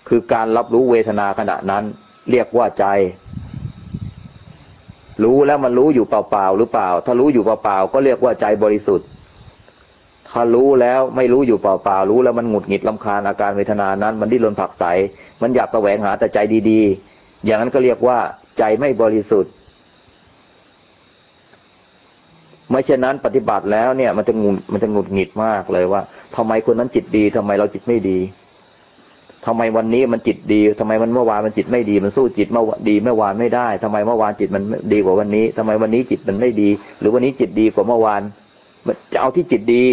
คือการรับรู้เวทนาขณะนั้น เรียกว่าใจ รู้แล้วมันรู้อยู่เปล่าๆหรือเปล่า ถ้ารู้อยู่เปล่าๆก็เรียกว่าใจบริสุทธิ์ ถ้ารู้แล้วไม่รู้อยู่เปล่าๆรู้แล้วมันหงุดหงิดลำคาญอาการเวทนานั้น มันดิ้นรนผักใส มันอยากแสวงหาแต่ใจดีๆ อย่างนั้นก็เรียกว่าใจไม่บริสุทธิ์ไม่เช่นนั้นปฏิบัติแล้วเนี่ยมันจะงุนมันจะหงุดหงิดมากเลยว่าทำไมคนนั้นจิตดีทำไมเราจิตไม่ดีทำไมวันนี้มันจิตดีทำไมมันเมื่อวานมันจิตไม่ดี มันสู้จิตเมื่อดีเมื่อวานไม่ได้ทำไมเมื่อวานจิตมันดีกว่าวันนี้ทำไมวันนี้จิตมันไม่ดี หรือวันนี้จิตดีกว่าเมื่อวานจะเอาที่จิตดี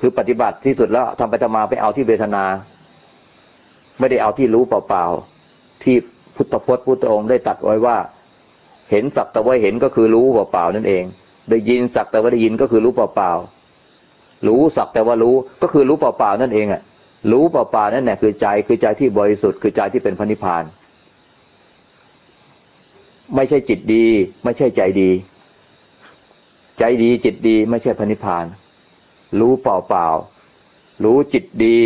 คือปฏิบัติที่สุดแล้วทำไปทำมาไปเอาที่เวทนา ไม่ได้เอาที่รู้เปล่าๆที่พุทธพจน์พุทธองค์ได้ตัดไว้ว่า เห็นสักแต่ว่าเห็นก็คือรู้เปล่าๆนั่นเอง ได้ยินสักแต่ว่าได้ยินก็คือรู้เปล่าๆรู้สักแต่ว่ารู้ก็คือรู้เปล่าๆนั่นเองอะรู้เปล่าๆนั่นแหละคือใจคือใจที่บริสุทธิ์คือใจที่เป็นพระนิพพาน ไม่ใช่จิตดี ไม่ใช่ใจดี ใจดีจิตดีไม่ใช่พระนิพพาน รู้เปล่าเปล่ารู้จิตดี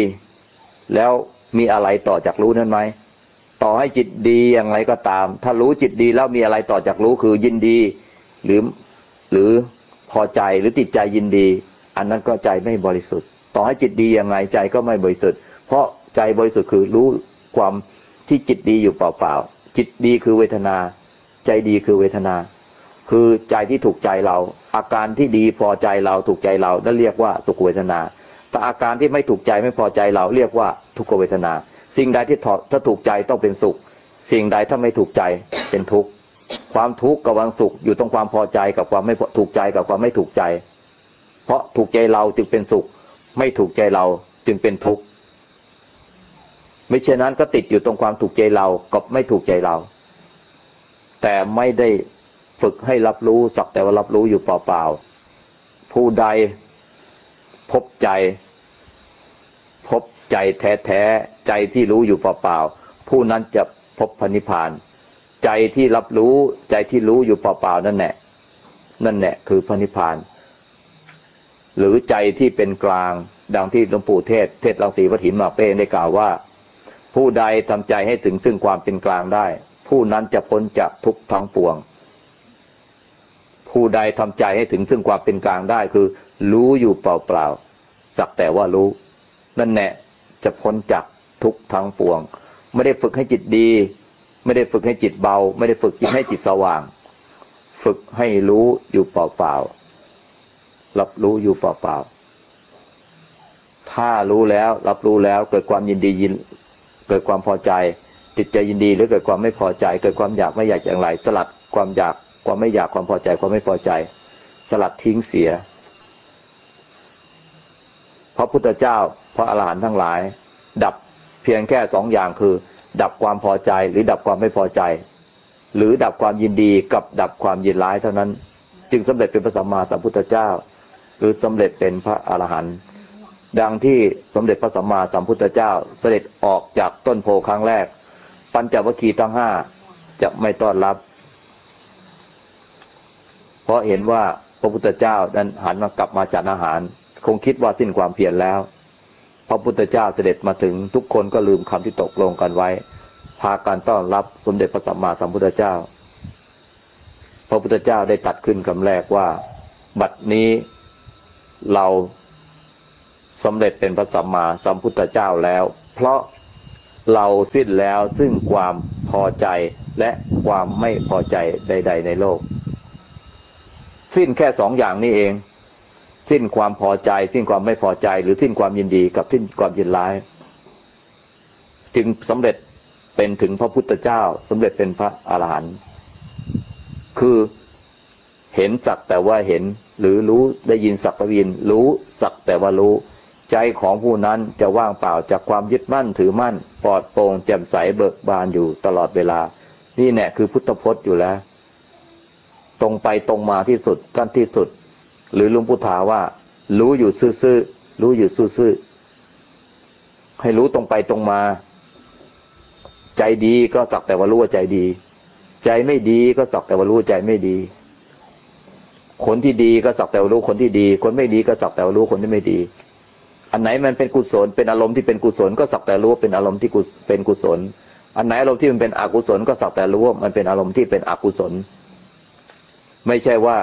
แล้วมีอะไรต่อจากรู้นั้นไหม ต่อให้จิตดีอย่างไรก็ตาม ถ้ารู้จิตดีแล้วมีอะไรต่อจากรู้คือยินดี หรือหรือพอใจหรือติดใจยินดี อันนั้นก็ใจไม่บริสุทธิ์ ต่อให้จิตดีอย่างไรใจก็ไม่บริสุทธิ์ เพราะใจบริสุทธิ์คือรู้ความที่จิตดีอยู่เปล่าๆ จิตดีคือเวทนา ใจดีคือเวทนา คือใจที่ถูกใจเรา อาการที่ดีพอใจเราถูกใจเรานั่นเรียกว่าสุขเวทนา แต่อาการที่ไม่ถูกใจไม่พอใจเราเรียกว่าทุกขเวทนา สิ่งใดที่ถ้าถูกใจต้องเป็นสุข สิ่งใดถ้าไม่ถูกใจเป็นทุกข์ความทุกข์กับความสุขอยู่ตรงความพอใจกับความไม่ถูกใจกับความไม่ถูกใจ เพราะถูกใจเราจึงเป็นสุข ไม่ถูกใจเราจึงเป็นทุกข์ไม่เช่นนั้นก็ติดอยู่ตรงความถูกใจเรากับไม่ถูกใจเรา แต่ไม่ได้ ฝึกให้รับรู้สักแต่ว่ารับรู้อยู่เปล่าๆ ผู้ใดพบใจ พบใจแท้ๆ ใจที่รู้อยู่เปล่าๆ ผู้นั้นจะพบพระนิพพาน ใจที่รับรู้ใจที่รู้อยู่เปล่าๆนั่นแหละนั่นแหละคือพระนิพพาน หรือใจที่เป็นกลางดังที่หลวงปู่เทศ เทศลังสีวัถิมาเป้ได้กล่าวว่า ผู้ใดทำใจให้ถึงซึ่งความเป็นกลางได้ ผู้นั้นจะพ้นจากทุกทั้งปวง ผู้ใดทำใจให้ถึงซึ่งความเป็นกลางได้คือ รู้อยู่เปล่าๆสักแต่ว่ารู้ นั่นแหละจะพ้นจากทุกทั้งปวง ไม่ได้ฝึกให้จิตดี ไม่ได้ฝึกให้จิตเบา ไม่ได้ฝึกจิตให้จิตสว่าง ฝึกให้รู้อยู่เปล่าๆรับรู้อยู่เปล่าๆถ้ารู้แล้วรับรู้แล้วเกิดความยินดียิน เกิดความพอใจ ติดใจยินดีหรือเกิดความไม่พอใจ เกิดความอยากไม่อยากอย่างไร สลัดความอยาก ความไม่อยากความพอใจความไม่พอใจ สลัดทิ้งเสีย พระพุทธเจ้าพระอรหันต์ทั้งหลาย ดับเพียงแค่สองอย่างคือ ดับความพอใจหรือดับความไม่พอใจ หรือดับความยินดีกับดับความยินร้ายเท่านั้น จึงสำเร็จเป็นพระสัมมาสัมพุทธเจ้า หรือสำเร็จเป็นพระอรหันต์ดังที่สมเด็จพระสัมมาสัมพุทธเจ้าเสด็จออกจากต้นโพครั้งแรก ปัญจวัคคีย์ทั้งห้าจะไม่ต้อนรับ เพราะเห็นว่าพระพุทธเจ้านั้นหันมากลับมาจากอาหาร คงคิดว่าสิ้นความเพียรแล้ว พระพุทธเจ้าเสด็จมาถึงทุกคนก็ลืมคำที่ตกลงกันไว้ พาการต้อนรับสมเด็จพระสัมมาสัมพุทธเจ้า พระพุทธเจ้าได้ตัดขึ้นคำแรกว่า บัดนี้เราสำเร็จเป็นพระสัมมาสัมพุทธเจ้าแล้ว เพราะเราสิ้นแล้วซึ่งความพอใจและความไม่พอใจใด ๆ ในโลก สิ้นแค่สองอย่างนี้เอง สิ้นความพอใจ สิ้นความไม่พอใจ หรือสิ้นความยินดีกับสิ้นความยินร้าย จึงสำเร็จเป็นถึงพระพุทธเจ้าสำเร็จเป็นพระอาหารหันต์คือเห็นสักแต่ว่าเห็นหรือรู้ได้ยินสักแต่วินรู้สักแต่ว่ารู้ใจของผู้นั้นจะว่างเปล่าจากความยึดมั่นถือมั่น ปลอดโปร่งแจ่มใสเบิกบานอยู่ตลอดเวลา นี่แน่คือพุทธพจน์อยู่แล้ว รงไปตรงมาที่สุดขั้นที่สุด หรือลุงพุทธาว่า รู้อยู่ซื่อๆรู้อยู่ซื่อๆให้รู้ตรงไปตรงมา ใจดีก็สักแต่ว่ารู้ว่าใจดี ใจไม่ดีก็สักแต่ว่ารู้ใจไม่ดี คนที่ดีก็สักแต่ว่ารู้คนที่ดี คนไม่ดีก็สักแต่ว่ารู้คนที่ไม่ดี อันไหนมันเป็นกุศลเป็นอารมณ์ที่เป็นกุศลก็สักแต่รู้ว่าเป็นอารมณ์ที่เป็นกุศล อันไหนอารมณ์ที่มันเป็นอกุศลก็สักแต่รู้ว่ามันเป็นอารมณ์ที่เป็นอกุศล ไม่ใช่ว่า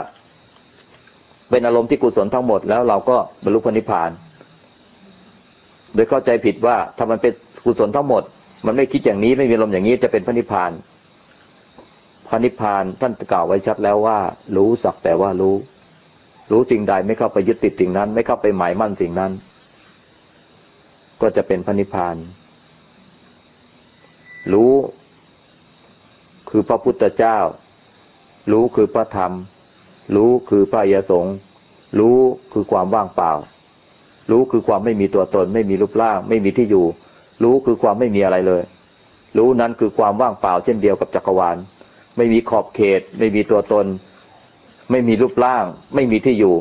เป็นอารมณ์ที่กุศลทั้งหมด แล้วเราก็บรรลุพระนิพพาน โดยเข้าใจผิดว่าถ้ามันเป็นกุศลทั้งหมด มันไม่คิดอย่างนี้ไม่มีอารมณ์อย่างนี้จะเป็นพระนิพพานพระนิพพานท่านกล่าวไว้ชัดแล้วว่า รู้สักแต่ว่ารู้ รู้สิ่งใดไม่เข้าไปยึดติดสิ่งนั้น ไม่เข้าไปหมายมั่นสิ่งนั้น ก็จะเป็นพระนิพพาน รู้คือพระพุทธเจ้า รู้คือพระธรรม รู้คือพระยสงฆ์รู้คือความว่างเปล่า รู้คือความไม่มีตัวตน ไม่มีรูปร่าง ไม่มีที่อยู่ รู้คือความไม่มีอะไรเลย รู้นั้นคือความว่างเปล่า เช่นเดียวกับจักรวาล ไม่มีขอบเขต ไม่มีตัวตน ไม่มีรูปร่าง ไม่มีที่อยู่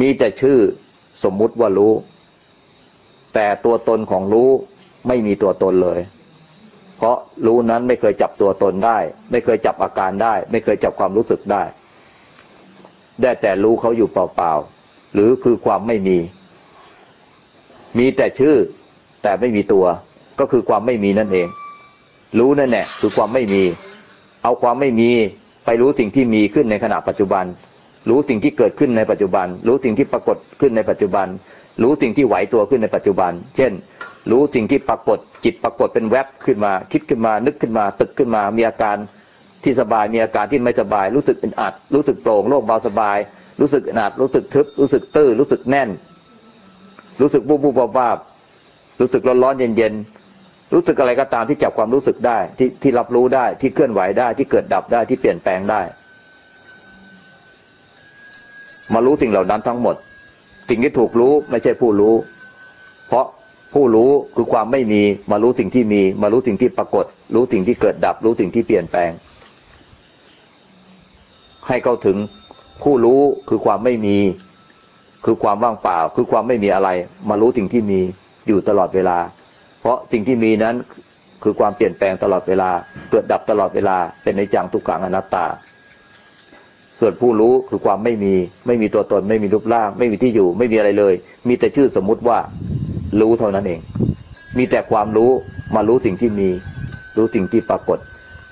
มีแต่ชื่อสมมุติว่ารู้ แต่ตัวตนของรู้ไม่มีตัวตนเลย เพราะรู้นั้นไม่เคยจับตัวตนได้ ไม่เคยจับอาการได้ ไม่เคยจับความรู้สึกได้ ได้แต่รู้เขาอยู่เปล่าๆหรือคือความไม่มี มีแต่ชื่อแต่ไม่มีตัว ก็คือความไม่มีนั่นเอง รู้นั่นแหละคือความไม่มี เอาความไม่มีไปรู้สิ่งที่มีขึ้นในขณะปัจจุบัน รู้สิ่งที่เกิดขึ้นในปัจจุบัน รู้สิ่งที่ปรากฏขึ้นในปัจจุบัน รู้สิ่งที่ไหวตัวขึ้นในปัจจุบัน เช่น รู้สิ่งที่ปรากฏจิตปรากฏเป็นแวบขึ้นมา คิดขึ้นมานึกขึ้นมา ตึกขึ้นมา มีอาการที่สบายมีอาการที่ไม่สบาย รู้สึกอึดอัด รู้สึกโปร่งโล่งเบาสบาย รู้สึกอึดอัดรู้สึกทึบ รู้สึกตื้อรู้สึกแน่น รู้สึกบูบบูบวาบรู้สึกร้อนร้อนเย็นเย็นรู้สึกอะไรก็ตามที่จับความรู้สึกได้ที่ที่รับรู้ได้ที่เคลื่อนไหวได้ที่เกิดดับได้ที่เปลี่ยนแปลงได้ มารู้สิ่งเหล่านั้นทั้งหมด สิ่งที่ถูกรู้ไม่ใช่ผู้รู้ เพราะ ผู้รู้คือความไม่มีมารู้สิ่งที่มี มารู้สิ่งที่ปรากฏ รู้สิ่งที่เกิดดับ รู้สิ่งที่เปลี่ยนแปลง ให้เข้าถึงผู้รู้คือความไม่มี คือความว่างเปล่า คือความไม่มีอะไร มารู้สิ่งที่มีอยู่ตลอดเวลา เพราะสิ่งที่มีนั้นคือความเปลี่ยนแปลงตลอดเวลา เกิดดับตลอดเวลา เป็นในจังทุกขังอนัตตา ส่วนผู้รู้คือความไม่มี ไม่มีตัวตน ไม่มีรูปร่าง ไม่มีที่อยู่ ไม่มีอะไรเลย มีแต่ชื่อสมมุติว่า รู้เท่านั้นเอง มีแต่ความรู้มารู้สิ่งที่มี รู้สิ่งที่ปรากฏ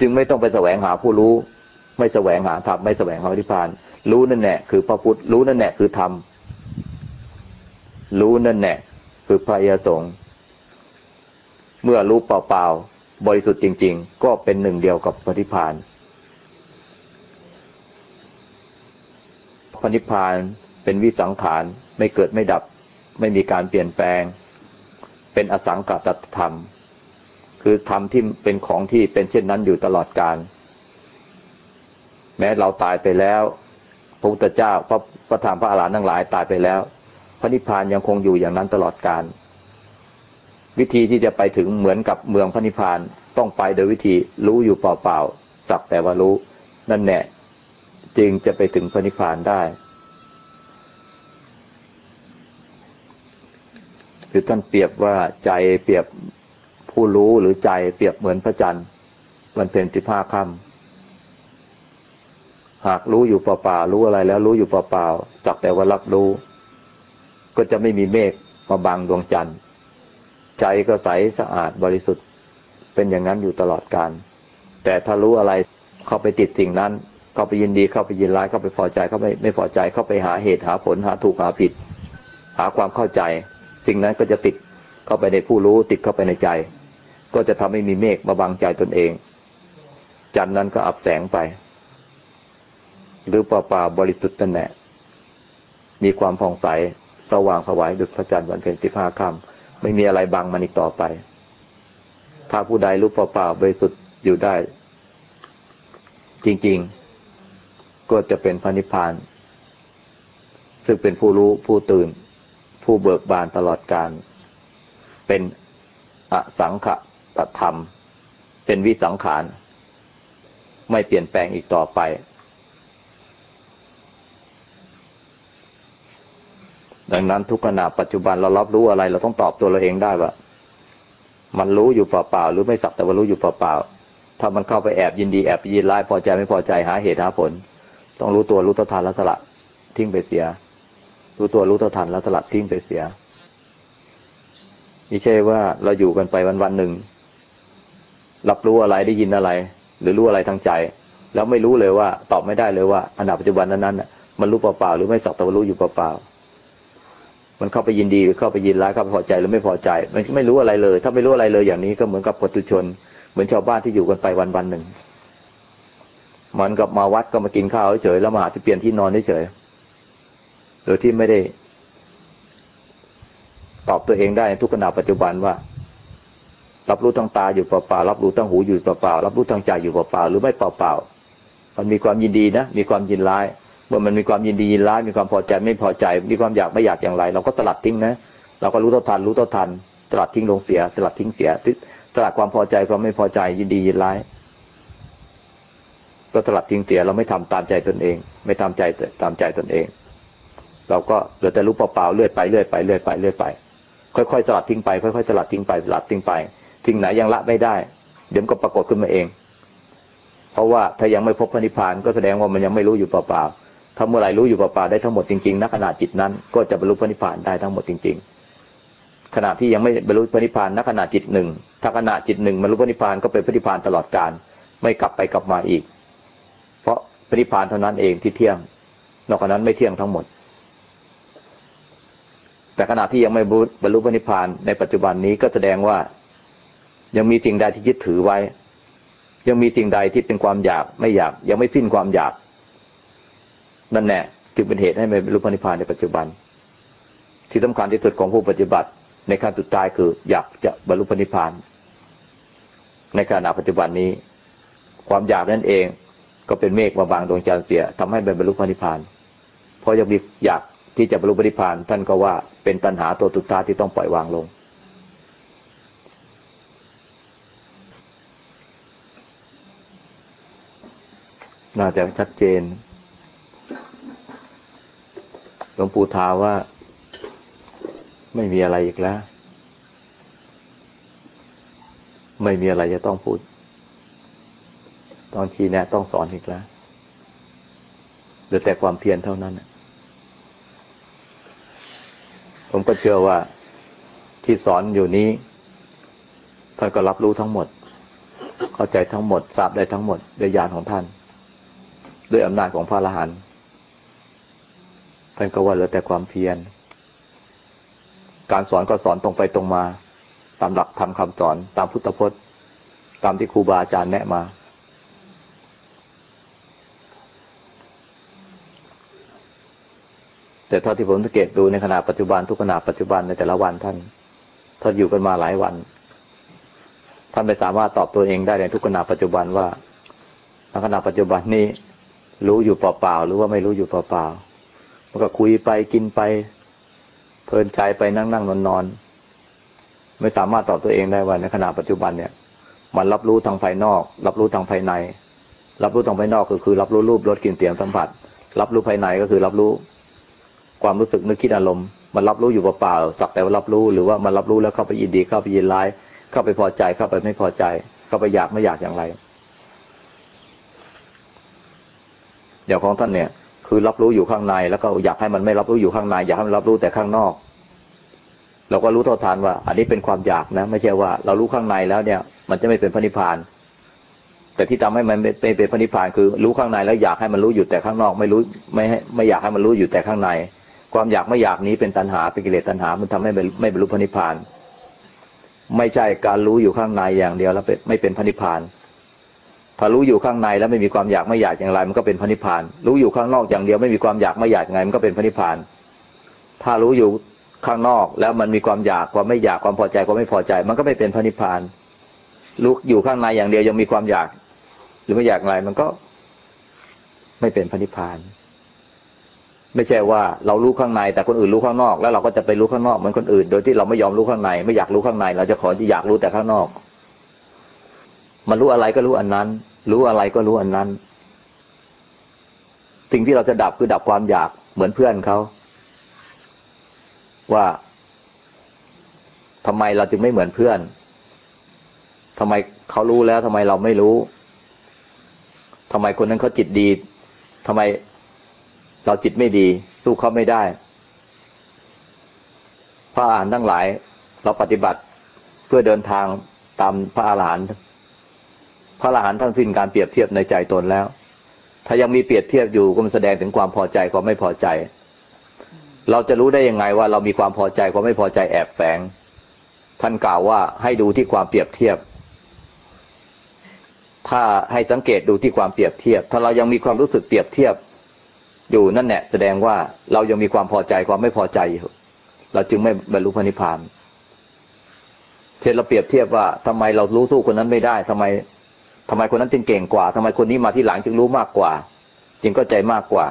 จึงไม่ต้องไปแสวงหาผู้รู้ ไม่แสวงหาธรรมไม่แสวงหานิพพาน รู้นั่นแหละคือพระพุทธรู้นั่นแหละคือธรรมรู้นั่นแหละคือพระยสงฆ์เมื่อรู้เปล่าๆบริสุทธิ์จริง ๆ ก็เป็นหนึ่งเดียวกับพระนิพพานพระนิพพานเป็นวิสังขารไม่เกิดไม่ดับ ไม่มีการเปลี่ยนแปลง เป็นอสังกัตธรรม คือธรรมที่เป็นของที่เป็นเช่นนั้นอยู่ตลอดกาลแม้เราตายไปแล้ว พระพุทธเจ้าพระพระธรรมพระอรหันต์ทั้งหลายตายไปแล้ว พระนิพพานยังคงอยู่อย่างนั้นตลอดกาลวิธีที่จะไปถึงเหมือนกับเมืองพระนิพพานต้องไปโดยวิธีรู้อยู่เปล่าๆสักแต่ว่ารู้ นั่นแน่จึงจะไปถึงพระนิพพานได้ คือท่านเปรียบว่าใจเปรียบผู้รู้หรือใจเปรียบเหมือนพระจันทร์วันเพ็ญสิบห้าค่ำหากรู้อยู่เปล่าๆรู้อะไรแล้วรู้อยู่เปล่าๆสักแต่ว่ารับรู้ ก็จะไม่มีเมฆมาบังดวงจันทร์ ใจก็ใสสะอาดบริสุทธิ์ เป็นอย่างนั้นอยู่ตลอดการ แต่ถ้ารู้อะไรเข้าไปติดสิ่งนั้น เข้าไปยินดีเข้าไปยินร้ายเข้าไปพอใจเข้าไปไม่พอใจเข้าไปหาเหตุหาผลหาถูกหาผิด หาความเข้าใจ สิ่งนั้นก็จะติดเข้าไปในผู้รู้ติดเข้าไปในใจ ก็จะทำให้มีเมฆมาบังใจตนเอง จันนั้นก็อับแสงไป หรือเปล่าบริสุทธิ์นั่นแหละมีความผ่องใสสว่างสวายดุจพระจันทร์วันเพ็ญสิบห้าค่ำไม่มีอะไรบังมันอีกต่อไป ถ้าผู้ใดรู้เปล่าบริสุทธิ์อยู่ได้ จริง ๆ ก็จะเป็นพระนิพพาน ซึ่งเป็นผู้รู้ผู้ตื่น ผู้เบิกบานตลอดการ เป็นอสังขตธรรม เป็นวิสังขาร ไม่เปลี่ยนแปลงอีกต่อไป ดังนั้นทุกขณะปัจจุบันเรารับรู้อะไร เราต้องตอบตัวเราเองได้ว่า มันรู้อยู่เปล่าๆหรือไม่สักแต่ว่ารู้อยู่เปล่าๆถ้ามันเข้าไปแอบยินดีแอบยินร้ายพอใจไม่พอใจหาเหตุหาผล ต้องรู้ตัวรู้ตัวทันล้วสละทิ้งไปเสีย รู้ตัวรู้ตัวทันแล้วสลัดทิ้งไปเสียไม่ใช่ว่าเราอยู่กันไปวันวันหนึ่งรับรู้อะไรได้ยินอะไร หรือรู้อะไรทางใจ แล้วไม่รู้เลยว่า ตอบไม่ได้เลยว่าขณะปัจจุบันนั้นๆมันรู้เปล่าๆหรือไม่สักแต่ว่ารู้อยู่เปล่าๆมันเข้าไปยินดีหรือเข้าไปยินร้ายเข้าไปพอใจหรือไม่พอใจมันไม่รู้อะไรเลย ถ้าไม่รู้อะไรเลยอย่างนี้ก็เหมือนกับปุถุชน เหมือนชาวบ้านที่อยู่กันไปวันวันหนึ่งมันกับมาวัดก็มากินข้าวเฉยแล้วมาหาที่เปลี่ยนที่นอนเฉย โดยที่ไม่ได้ ตอบตัวเองได้ในทุกขณะปัจจุบันว่า รับรู้ทางตาอยู่เปล่าๆรับรู้ทางหูอยู่เปล่าๆรับรู้ทางใจอยู่เปล่าๆหรือไม่เปล่าๆมันมีความยินดีนะ มีความยินร้าย เมื่อมันมีความยินดียินร้าย มีความพอใจไม่พอใจ มีความอยากไม่อยากอย่างไร เราก็สลัดทิ้งนะ เราก็รู้เท่าทัน รู้เท่าทันสลัดทิ้งลงเสียสลัดทิ้งเสียสลัดความพอใจความไม่พอใจยินดียินร้ายก็สลัดทิ้งเสียเราไม่ทำตามใจตนเอง ไม่ทำใจตามใจตนเอง เราก็เหลือแต่รู้เปล่าๆเลื่อยไปเลื่อยไปเลื่อยไปเลื่อยไปค่อยๆสลัดทิ้งไปค่อยๆสลัดทิ้งไปสลัดทิ้งไปสิ่งไหนยังละไม่ได้ เดี๋ยวก็ปรากฏขึ้นมาเอง เพราะว่าถ้ายังไม่พบพระนิพพานก็แสดงว่ามันยังไม่รู้อยู่เปล่าๆถ้าเมื่อไหร่รู้อยู่เปล่าๆได้ทั้งหมดจริงๆณขณะจิตนั้น ก็จะบรรลุพระนิพพานได้ทั้งหมดจริง ๆ ขณะที่ยังไม่บรรลุพระนิพพานณขณะจิตหนึ่งถ้าขณะจิตหนึ่งบรรลุพระนิพพานก็เป็นพระนิพพานตลอดกาลไม่กลับไปกลับมาอีก เพราะพระนิพพานเท่านั้นเองที่เที่ยงนอกจากนั้นไม่เที่ยงทั้งหมด แต่ขณะที่ยังไม่บรรลุพระนิพพานในปัจจุบันนี้ก็แสดงว่ายังมีสิ่งใดที่ยึดถือไว้ ยังมีสิ่งใดที่เป็นความอยากไม่อยาก ยังไม่สิ้นความอยาก นั่นแน่จึงเป็นเหตุให้ไม่บรรลุพระนิพพานในปัจจุบัน ที่สำคัญที่สุดของผู้ปฏิบัติ ในขั้นสุดท้ายคืออยากจะบรรลุพระนิพพาน ในขณะปัจจุบันนี้ ความอยากนั่นเองก็เป็นเมฆมาบางดวงจันทร์เสียทำให้บรรลุพระนิพพาน เพราะยังมีอยาก ที่จะบรรลุพระนิพานท่านก็ว่าเป็นตัณหาตัวตุตาที่ต้องปล่อยวางลง น่าจะชัดเจน หลวงปู่ทาว่าไม่มีอะไรอีกแล้ว ไม่มีอะไรจะต้องพูด ต้องชี้แนะต้องสอนอีกแล้วเหลือแต่ความเพียรเท่านั้น ผมก็เชื่อว่าที่สอนอยู่นี้ท่านก็รับรู้ทั้งหมด เข้าใจทั้งหมดทราบได้ทั้งหมดด้วยญาณของท่าน ด้วยอำนาจของพระอรหันต์ท่านก็ว่าเหลือแต่ความเพียร การสอนก็สอนตรงไปตรงมา ตามหลักทำคำสอนตามพุทธพจน์ ตามที่ครูบาอาจารย์แนะมา แต่เท่าที่ผมสังเกตดูในขณะปัจจุบันทุกขณะปัจจุบันในแต่ละวันท่านท่านอยู่กันมาหลายวัน ท่านไม่สามารถตอบตัวเองได้ในทุกขณะปัจจุบันว่าในขณะปัจจุบันนี้รู้อยู่เปล่าๆหรือว่าไม่รู้อยู่เปล่าๆมันก็คุยไปกินไป เพลินใจไปนั่งนั่งนอนนอนไม่สามารถตอบตัวเองได้ว่าในขณะปัจจุบันเนี่ย มันรับรู้ทางภายนอก รับรู้ทางภายใน รับรู้ทางภายนอกก็คือ รับรู้รูปรสกลิ่นเสียงสัมผัส รับรู้ภายในก็คือรับรู้ ความรู้สึกนึกคิดอารมณ์มันรับรู้อยู่เปล่าๆสักแต่ว่ารับรู้หรือว่ามันรับรู้แล้วเข้าไปยินดีเข้าไปยินร้าย เข้าไปพอใจเข้าไปไม่พอใจ เข้าไปอยากไม่อยากอย่างไรเดี๋ยวของท่านเนี่ย คือรับรู้อยู่ข้างในแล้วก็อยากให้มันไม่รับรู้อยู่ข้างใน อยากให้มันรับรู้แต่ข้างนอก เราก็รู้เท่าทานว่า อันนี้เป็นความอยากนะ ไม่ใช่ว่า เรารู้ข้างในแล้วเนี่ย มันจะไม่เป็นพระนิพพาน แต่ที่ทำให้มันไม่เป็นพระนิพพานคือรู้ข้างในแล้วอยากให้มันรู้อยู่แต่ข้างนอก ไม่รู้ไม่ไม่อยากให้มันรู้อยู่แต่ข้างใน ความอยากไม่อยากนี้เป็นตัณหาเป็นกิเลสตัณหา มันทำให้ไม่บรรลุพระนิพพาน ไม่ใช่การรู้อยู่ข้างในอย่างเดียวแล้วไม่เป็นพระนิพพาน ถ้ารู้อยู่ข้างในแล้วไม่มีความอยากไม่อยากอย่างไร มันก็เป็นพระนิพพาน รู้อยู่ข้างนอกอย่างเดียวไม่มีความอยากไม่อยากไงมันก็เป็นพระนิพพาน ถ้ารู้อยู่ข้างนอกแล้วมันมีความอยากความไม่อยากความพอใจความไม่พอใจ มันก็ไม่เป็นพระนิพพานรู้อยู่ข้างในอย่างเดียวยังมีความอยาก หรือไม่อยากอะไรมันก็ไม่เป็นพระนิพพาน ไม่ใช่ว่าเรารู้ข้างในแต่คนอื่นรู้ข้างนอก แล้วเราก็จะไปรู้ข้างนอกเหมือนคนอื่น โดยที่เราไม่ยอมรู้ข้างใน ไม่อยากรู้ข้างใน เราจะขอที่อยากรู้แต่ข้างนอกมันรู้อะไรก็รู้อันนั้น รู้อะไรก็รู้อันนั้น สิ่งที่เราจะดับคือดับความอยากเหมือนเพื่อนเขาว่าทำไมเราจึงไม่เหมือนเพื่อนทำไมเขารู้แล้วทำไมเราไม่รู้ทำไมคนนั้นเขาจิตดีทำไม เราจิตไม่ดี สู้เขาไม่ได้ พระอาหารทั้งหลาย เราปฏิบัติเพื่อเดินทางตามพระอาหารหันต์พระอรหันต์ทั้งสิ้นการเปรียบเทียบในใจตนแล้ว ถ้ายังมีเปรียบเทียบอยู่ก็มันแสดงถึงความพอใจความไม่พอใจ เราจะรู้ได้ยังไงว่าเรามีความพอใจความไม่พอใจแอบแฝง ท่านกล่าวว่าให้ดูที่ความเปรียบเทียบ ถ้าให้สังเกตดูที่ความเปรียบเทียบ ถ้าเรายังมีความรู้สึกเปรียบเทียบ อยู่นั่นแหละแสดงว่าเรายังมีความพอใจความไม่พอใจอยู่เราจึงไม่บรรลุพระนิพพานเช่นเราเปรียบเทียบว่าทำไมเรารู้สู้คนนั้นไม่ได้ทำไมทำไมคนนั้นจึงเก่งกว่าทำไมคนนี้มาที่หลังจึงรู้มากกว่า จึงก็ใจมากกว่า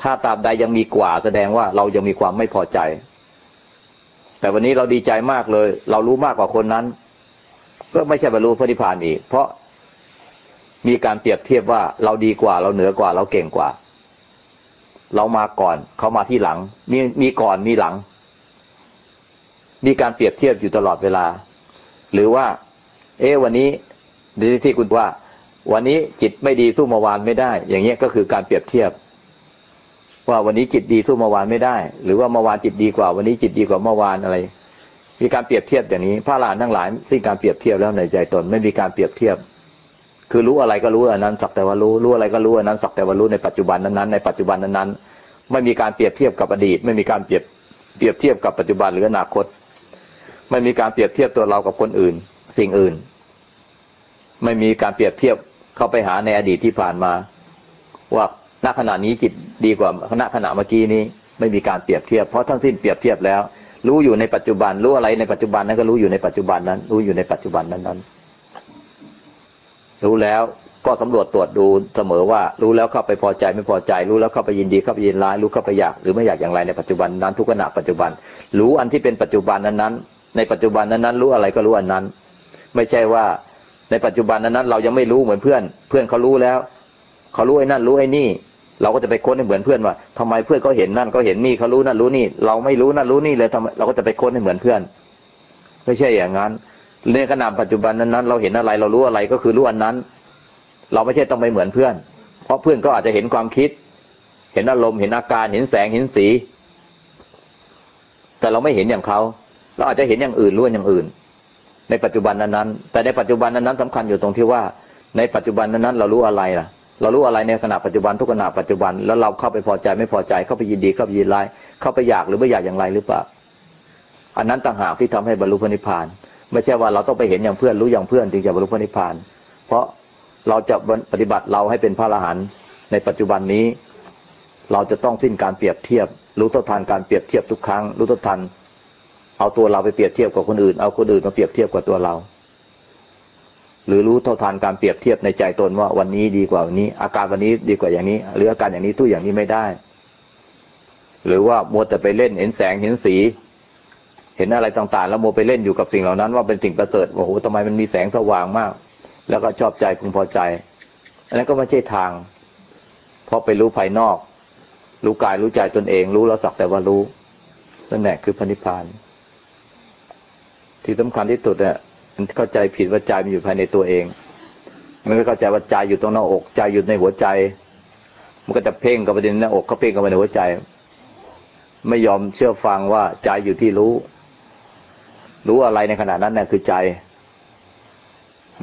ถ้าตราบใดยังมีกว่า แสดงว่าเรายังมีความไม่พอใจ แต่วันนี้เราดีใจมากเลย เรารู้มากกว่าคนนั้น ก็ไม่ใช่บรรลุพระนิพพานอีก เพราะมีการเปรียบเทียบว่าเราดีกว่า เราเหนือกว่า เราเก่งกว่า เรามาก่อนเขามาที่หลังมีมีก่อนมีหลัง มีการเปรียบเทียบอยู่ตลอดเวลา หรือว่า เอ๊วันนี้ดีที่คุณว่า วันนี้จิตไม่ดีสู้เมื่อวานไม่ได้ อย่างเงี้ยก็คือการเปรียบเทียบ ว่าวันนี้จิตดีสู้เมื่อวานไม่ได้ หรือว่าเมื่อวานจิตดีกว่า วันนี้จิตดีกว่าเมื่อวานอะไร มีการเปรียบเทียบอย่างนี้พระหลานทั้งหลายสิ้นการเปรียบเทียบแล้วในใจตน ไม่มีการเปรียบเทียบ คือรู้อะไรก็รู้อันนั้น สักแต่ว่ารู้รู้อะไรก็รู้อันนั้น สักแต่ว่ารู้ในปัจจุบันนั้นๆในปัจจุบันนั้นๆไม่มีการเปรียบเทียบกับอดีต ไม่มีการเปรียบเปรียบเทียบกับปัจจุบันหรืออนาคต ไม่มีการเปรียบเทียบตัวเรากับคนอื่น สิ่งอื่น ไม่มีการเปรียบเทียบเข้าไปหาในอดีตที่ผ่านมา ว่าณขณะนี้จิตดีกว่าณขณะเมื่อกี้นี้ ไม่มีการเปรียบเทียบเพราะทั้งสิ้นเปรียบเทียบแล้ว รู้อยู่ในปัจจุบันรู้อะไรในปัจจุบันนั้นก็รู้อยู่ในปัจจุบันนั้น รู้อยู่ในปัจจุบันนั้นนั้น รู้แล้วก็สำรวจตรวจดูเสมอว่ารู้แล้วเข้าไปพอใจไม่พอใจ รู้แล้วเข้าไปยินดีเข้าไปยินร้ายรู้เข้าไปอยากหรือไม่อยากอย่างไรในปัจจุบันนั้นทุกขณะปัจจุบัน รู้อันที่เป็นปัจจุบันนั้นนั้นในปัจจุบันนั้นนั้นรู้อะไรก็รู้อันนั้น ไม่ใช่ว่าในปัจจุบันนั้นนั้นเรายังไม่รู้เหมือนเพื่อน เพื่อนเขารู้แล้วเขารู้ไอ้นั่นรู้ไอ้นี่ เราก็จะไปค้นให้เหมือนเพื่อนว่าทำไมเพื่อนเขาเห็นนั่นเขาเห็นนี่เขารู้นั่นรู้นี่ เราไม่รู้นั่นรู้นี่เลยทำเราก็จะไปค้นให้เหมือนเพื่อน ไม่ใช่อย่างนั้น ในขณะปัจจุบันนั้นเราเห็นอะไรเรารู้อะไรก็คือรู้อันนั้น เราไม่ใช่ต้องไปเหมือนเพื่อน เพราะเพื่อนก็อาจจะเห็นความคิด เห็นอารมณ์เห็นอาการเห็นแสงเห็นสี แต่เราไม่เห็นอย่างเขา เราอาจจะเห็นอย่างอื่นรู้อย่างอื่น ในปัจจุบันนั้นๆแต่ในปัจจุบันนั้นๆสำคัญอยู่ตรงที่ว่า ในปัจจุบันนั้นเรารู้อะไรล่ะ เรารู้อะไรในขณะปัจจุบันทุกขณะปัจจุบันแล้วเราเข้าไปพอใจไม่พอใจเข้าไปยินดีเข้าไปยินร้ายเข้าไปอยากหรือไม่อยากอย่างไรหรือเปล่าอันนั้นต่างหากที่ทำให้บรรลุพระนิพพาน ไม่ใช่ว่าเราต้องไปเห็นอย่างเพื่อนรู้อย่างเพื่อนจึงจะบรรลุพระนิพพาน เพราะเราจะปฏิบัติเราให้เป็นพระอรหันต์ในปัจจุบันนี้ เราจะต้องสิ้นการเปรียบเทียบ รู้เท่าทันการเปรียบเทียบทุกครั้ง รู้เท่าทันเอาตัวเราไปเปรียบเทียบกับคนอื่น เอาคนอื่นมาเปรียบเทียบกับตัวเรา หรือรู้เท่าทันการเปรียบเทียบในใจตนว่าวันนี้ดีกว่าวันนี้ อาการวันนี้ดีกว่าอย่างนี้ หรืออาการอย่างนี้ตู้อย่างนี้ไม่ได้ หรือว่ามัวแต่ไปเล่นเห็นแสงเห็นสี เห็นอะไรต่างๆ แล้วโมไปเล่นอยู่กับสิ่งเหล่านั้น ว่าเป็นสิ่งประเสริฐโอ้โหทำไมมันมีแสงสว่างมาก แล้วก็ชอบใจพึงพอใจ อันนั้นก็ไม่ใช่ทาง เพราะไปรู้ภายนอก รู้กายรู้ใจตนเอง รู้แล้วสักแต่ว่ารู้นั่นแหละคือพระนิพพาน ที่สำคัญที่สุดเนี่ยมันเข้าใจผิดว่าใจมันอยู่ภายในตัวเอง มันไม่เข้าใจว่าใจอยู่ตรงหน้าอกใจอยู่ในหัวใจ มันก็จะเพ่งกับประเด็นหน้าอกเขาเพ่งกับไปในหัวใจ ไม่ยอมเชื่อฟังว่าใจอยู่ที่รู้ รู้อะไรในขณะนั้นเนี่ยคือใจ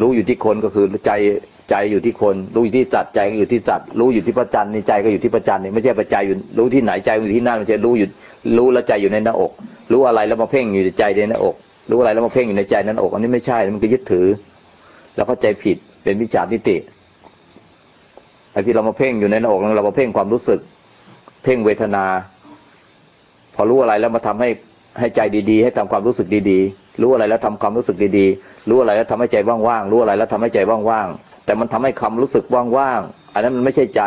รู้อยู่ที่คนก็คือใจใจอยู่ที่คน รู้อยู่ที่จัดใจก็อยู่ที่จัดรู้อยู่ที่พระจันในใจก็อยู่ที่พระจันนี่ไม่ใช่ประใจอยู่รู้ที่ไหนใจอยู่ที่นั่นไม่ใช่รู้อยู่รู้แล้วใจอยู่ในหน้าอก รู้อะไรแล้วมาเพ่งอยู่ในใจในหน้าอก รู้อะไรแล้วมาเพ่งอยู่ในใจนั้นอก อันนี้ไม่ใช่มันก็ยึดถือ แล้วเข้าใจผิดเป็นวิจารทิฏฐิไอ้ที่เรามาเพ่งอยู่ในหน้าอกเรามาเพ่งความรู้สึก เพ่งเวทนา พอรู้อะไรแล้วมาทำให้ ให้ใจดีๆ ให้ทำความรู้สึกดีๆ รู้อะไรแล้วทำความรู้สึกดีๆ รู้อะไรแล้วทำให้ใจว่างๆ รู้อะไรแล้วทำให้ใจว่างๆ แต่มันทำให้ความรู้สึกว่างๆ อันนั้นมันไม่ใช่ใจ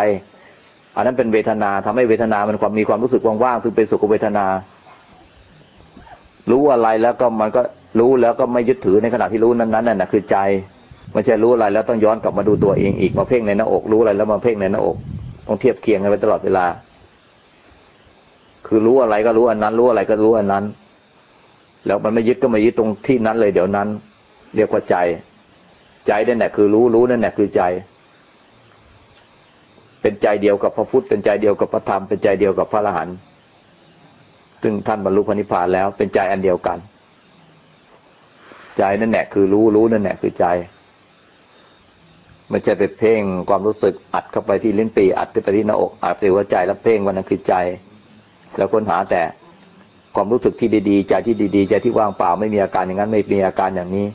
อันนั้นเป็นเวทนาทำให้เวทนามันความมีความรู้สึกว่างๆ คือเป็นสุขเวทนา รู้อะไรแล้วก็มันก็รู้แล้วก็ไม่ยึดถือในขณะที่รู้นั้นๆนั่นนะคือใจ ไม่ใช่รู้อะไรแล้วต้องย้อนกลับมาดูตัวเองอีก มาเพ่งในหน้าอก รู้อะไรแล้วมาเพ่งในหน้าอก ต้องเทียบเคียงกันไปตลอดเวลา คือรู้อะไรก็รู้อันนั้น รู้อะไรก็รู้อันนั้น แล้วมันไม่ยึดก็ไม่ยึดตรงที่นั้นเลยเดี๋ยวนั้น เรียกว่าใจ ใจนั่นแหละคือรู้รู้นั่นแหละคือใจ เป็นใจเดียวกับพระพุทธเป็นใจเดียวกับพระธรรมเป็นใจเดียวกับพระอรหันต์ซึ่งท่านบรรลุพระนิพพานแล้วเป็นใจอันเดียวกัน ใจนั่นแหละคือรู้รู้นั่นแหละคือใจไม่ใช่ไปเพ่งความรู้สึกอัดเข้าไปที่ลิ้นปีอัดเข้าไปที่หน้าอกอัดไปหัวใจแล้วเพ่งวันนั้นคือใจ แล้วค้นหาแต่ความรู้สึกที่ดีๆใจที่ดีๆใจที่ว่างเปล่าไม่มีอาการอย่างนั้นไม่มีอาการอย่างนี้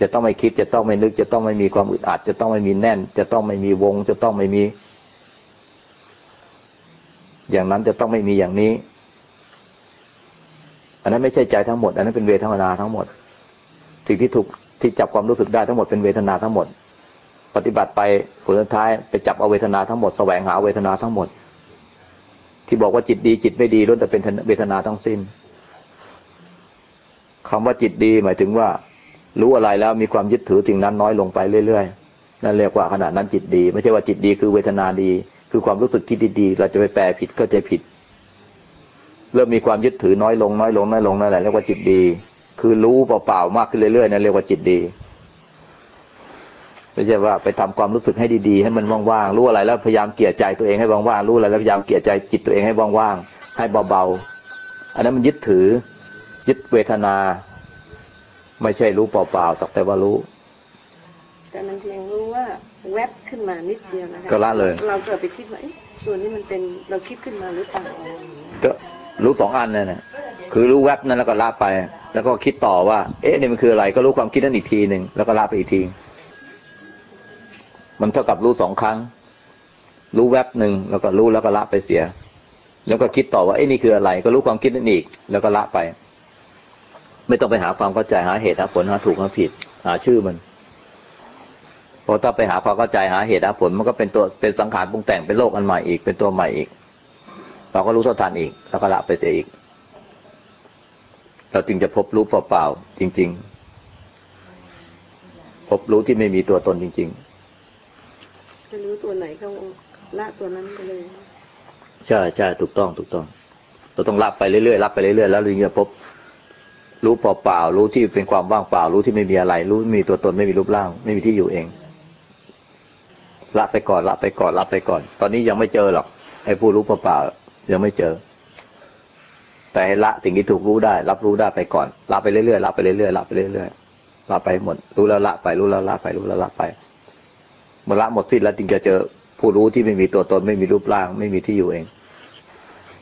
จะต้องไม่คิดจะต้องไม่นึก จะต้องไม่มีความอึดอัด จะต้องไม่มีแน่น จะต้องไม่มีวง จะต้องไม่มี อย่างนั้นจะต้องไม่มีอย่างนี้ อันนั้นไม่ใช่ใจทั้งหมด อันนั้นเป็นเวทนาทั้งหมดสิ่งที่ถูกที่จับความรู้สึกได้ทั้งหมดเป็นเวทนาทั้งหมด ปฏิบัติไปผลสุดท้ายไปจับเอาเวทนาทั้งหมดแสวงหาเวทนาทั้งหมด ที่บอกว่าจิตดีจิตไม่ดีล้วนแต่เป็นเวทนาทั้งสิ้นคำว่าจิตดีหมายถึงว่า รู้อะไรแล้วมีความยึดถือสิ่งนั้นน้อยลงไปเรื่อยๆนั่นเรียกว่าขณะนั้นจิตดี ไม่ใช่ว่าจิตดีคือเวทนาดี คือความรู้สึกที่ดีๆเราจะไปแปลผิดก็จะผิด เริ่มมีความยึดถือน้อยลงน้อยลงน้อยลงนั่นแหละเรียกว่าจิตดี คือรู้เปล่าๆมากขึ้นเรื่อยๆนั่นเรียกว่าจิตดี ไม่ใช่ว่าไปทำความรู้สึกให้ดีๆ ให้มันว่างๆรู้อะไรแล้วพยายามเกลียดใจตัวเองให้ว่างๆรู้อะไรแล้วพยายามเกลียดใจจิตตัวเองให้ว่างๆให้เบาๆ อันนั้นมันยึดถือยึดเวทนา ไม่ใช่รู้เปล่าๆสักแต่ว่ารู้ แต่มันเพียงรู้ว่าแวบขึ้นมานิดเดียวนะคะก็ละเลย เราเกิดไปคิดว่าเอ๊ะส่วนนี้มันเป็นเราคิดขึ้นมาหรือเปล่าอะไรอย่างเงี้ยก็รู้สองอันนั่นแหละคือรู้แวบนั้นแล้วก็ละไป แล้วก็คิดต่อว่า เอ๊ะนี่มันคืออะไร ก็รู้ความคิดนั้นอีกทีหนึ่งแล้วก็ละไปอีกที มันเท่ากับรู้สองครั้ง รู้แวบหนึ่งแล้วก็รู้แล้วก็ละไปเสีย แล้วก็คิดต่อว่าเอ๊ะนี่คืออะไร ก็รู้ความคิดนั้นอีก แล้วก็ละไป ไม่ต้องไปหาความเข้าใจหาเหตุหาผลหาถูกหาผิด หาชื่อมันพราะถ้าไปหาความเข้าใจหาเหตุหาผลมันก็เป็นตัวเป็นสังขารปรุงแต่งเป็นโลกอันใหม่อีกเป็นตัวใหม่อีก เราก็รู้เท่าทันอีก แล้วก็ละไปเสียอีก เราจึงจะพบรู้เปล่าๆจริง ๆ พบรู้ที่ไม่มีตัวตนจริง ๆ จะรู้ตัวไหนก็ละตัวนั้นไปเลยใช่ใช่ถูกต้องถูกต้อง เราต้องละไปเรื่อยๆละไปเรื่อยๆแล้วเราจึงจะพบ รู้เปล่าๆรู้ที่เป็นความว่างเปล่า รู้ที่ไม่มีอะไร รู้ม่มีตัวตนไม่มีรูปร่าง ไม่มีที่อยู่เองละไปก่อนละไปก่อนละไปก่อน ตอนนี้ยังไม่เจอหรอกไอ้ผู้รู้เปล่าๆยังไม่เจอ แต่ให้ละสิ่งที่ถูกรู้ได้ รับรู้ได้ไปก่อนละไปเรื่อยๆละไปเรื่อยๆละไปเรื่อยๆละไปหมด รู้แล้วละไปรู้แล้วละไปรู้แล้วละไป เมื่อละหมดสิ้นแล้วจึงจะเจอผู้รู้ที่ไม่มีตัวตนไม่มีรูปร่าง ไม่มีที่อยู่เอง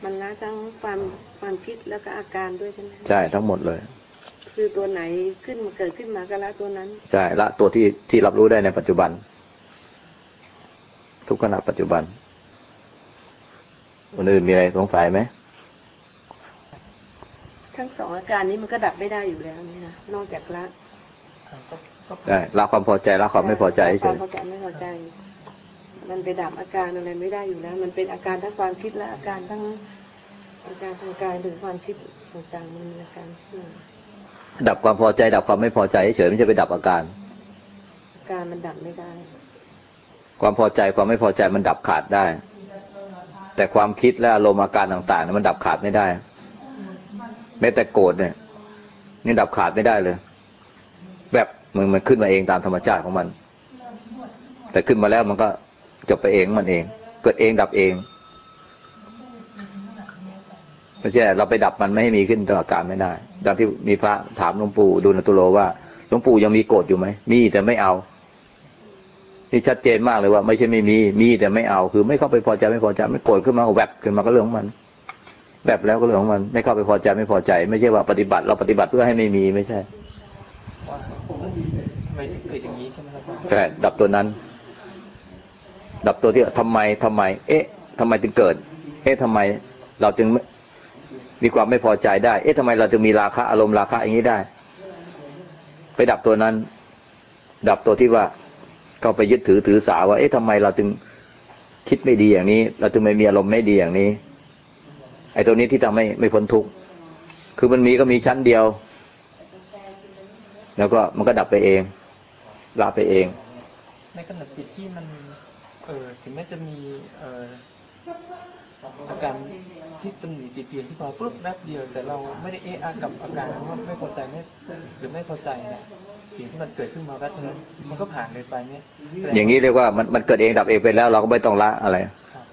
มันละทั้งความความคิดแล้วก็อาการด้วยใช่ไหมใช่ทั้งหมดเลย คือตัวไหนขึ้นมาเกิดขึ้นมาก็ละตัวนั้น ใช่ละตัวที่ที่รับรู้ได้ในปัจจุบัน ทุกขณะปัจจุบันคนอื่นมีอะไรสงสัยไหมทั้งสองอาการนี้มันก็ดับไม่ได้อยู่แล้วนี่นะนอกจากละ ได้ละความพอใจละความไม่พอใจคเฉวามยพอใจไม่พอใจ มันไปดับอาการอะไรไม่ได้อยู่แล้ว มันเป็นอาการทั้งความคิดและอาการทั้งอาการทางกายหรือความคิดต่างๆมันมีอาการขึ้นมาดับความพอใจ ดับความไม่พอใจเฉยไม่ใช่ไปดับอาการ อาการมันดับไม่ได้ ความพอใจความไม่พอใจมันดับขาดได้ แต่ความคิดและอารมณ์อาการต่างๆเนี่ยมันดับขาดไม่ได้แม้แต่โกรธเนี่ยนี่ดับขาดไม่ได้เลย แบบ มันมันขึ้นมาเองตามธรรมชาติของมัน แต่ขึ้นมาแล้วมันก็จบไปเองมันเอง เกิดเองดับเองไม่ใช่เราไปดับมันไม่ให้มีขึ้นตลอดกาลไม่ได้ดังที่มีพระถามหลวงปู่ดูลตุโลว่าหลวงปู่ยังมีโกรธอยู่ไหมมีแต่ไม่เอานี่ชัดเจนมากเลยว่า ไม่ใช่ไม่มี มีแต่ไม่เอา คือไม่เข้าไปพอใจไม่พอใจไม่โกรธขึ้นมาแวบขึ้นมาก็เรื่องของมันแบบแล้วก็เรื่องของมัน ไม่เข้าไปพอใจไม่พอใจ ไม่ใช่ว่าปฏิบัติ เราปฏิบัติเพื่อให้ไม่มีไม่ใช่ ไมถึงเกิดอย่างนี้ใช่ไหมครับใช่ดับตัวนั้น ดับตัวที่ทำไมทำไม เอ๊ะทำไมถึงเกิด เอ๊ะทำไม เราจึงมีความไม่พอใจได้ เอ๊ะทำไมเราจึงมีราคะอารมณ์ราคะอย่างนี้ได้ ไปดับตัวนั้น ดับตัวที่ว่าก็ไปยึดถือถือสาว่า เอ๊ะทำไมเราจึงคิดไม่ดีอย่างนี้ เราจึงไม่มีอารมณ์ไม่ดีอย่างนี้ ไอ้ตัวนี้ที่ทำให้ไม่พ้นทุกข์ คือมันมีก็มีชั้นเดียว แล้วก็มันก็ดับไปเอง ละไปเอง ในขณะจิตที่มันเออถึงแม้จะมีเอออาการที่ตำหนิติเตียนที่มาปุ๊บแป๊บเดียว แต่เราไม่ได้เอะอะกับอาการว่าไม่พอใจไม่หรือไม่พอใจเนี่ยสิ่งที่มันเกิดขึ้นมาแป๊บนึงมันก็ผ่านเลยไปเนี่ยแสดอย่างนี้เรียกว่ามันมันเกิดเองดับเองไปแล้ว เราก็ไม่ต้องละอะไรครับ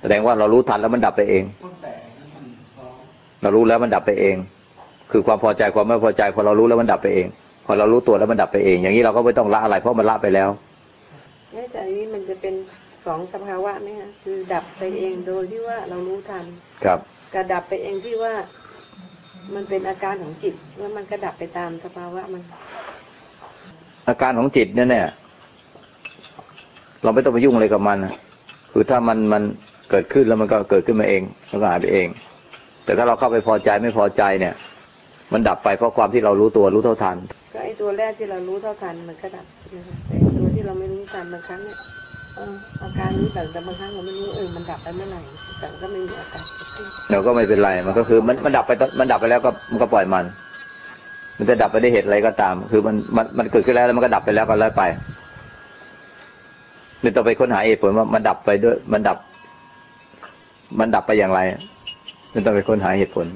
แสดงว่าเรารู้ทันแล้วมันดับไปเอง เรารู้แล้วมันดับไปเอง คือความพอใจความไม่พอใจพอเรารู้แล้วมันดับไปเอง พอเรารู้ตัวแล้วมันดับไปเอง อย่างนี้เราก็ไม่ต้องละอะไรเพราะมันละไปแล้วแม้แต่อันนี้มันจะเป็นสองสภาวะไหมคะคือดับไปเองโดยที่ว่าเรารู้ทันครับกับดับไปเองที่ว่ามันเป็นอาการของจิตแล้วมันก็ดับไปตามสภาวะมัน อาการของจิตเนี่ยเนี่ยเราไม่ต้องไปยุ่งอะไรกับมันนะคือถ้ามันมันเกิดขึ้นแล้วมันก็เกิดขึ้นมาเองแล้วก็หายไปเอง แต่ถ้าเราเข้าไปพอใจไม่พอใจเนี่ย มันดับไปเพราะความที่เรารู้ตัวรู้เท่าทัน ก็ไอตัวแรกที่เรารู้เท่าทันมันก็ดับใช่ไหมคะแต่ตัวที่เราไม่รู้ทันบางครั้งเนี่ยอาการนี้แต่บางครั้งเราไม่รู้เออมันดับไปเมื่อไหร่แต่ก็ไม่มีอาการเดขึ้นเราก็ไม่เป็นไรมันก็คือมันมันดับไปมันดับไปแล้วก็มันก็ปล่อยมัน มันจะดับไปได้เหตุอะไรก็ตาม คือมันมันมันเกิดขึ้นแล้วแล้วมันก็ดับไปแล้วก็แล้วไปไม่ต้องไปค้นหาเหตุผลว่ามันดับไปด้วย มันดับ มันดับไปอย่างไรไม่ต้องไปค้นหาเหตุผล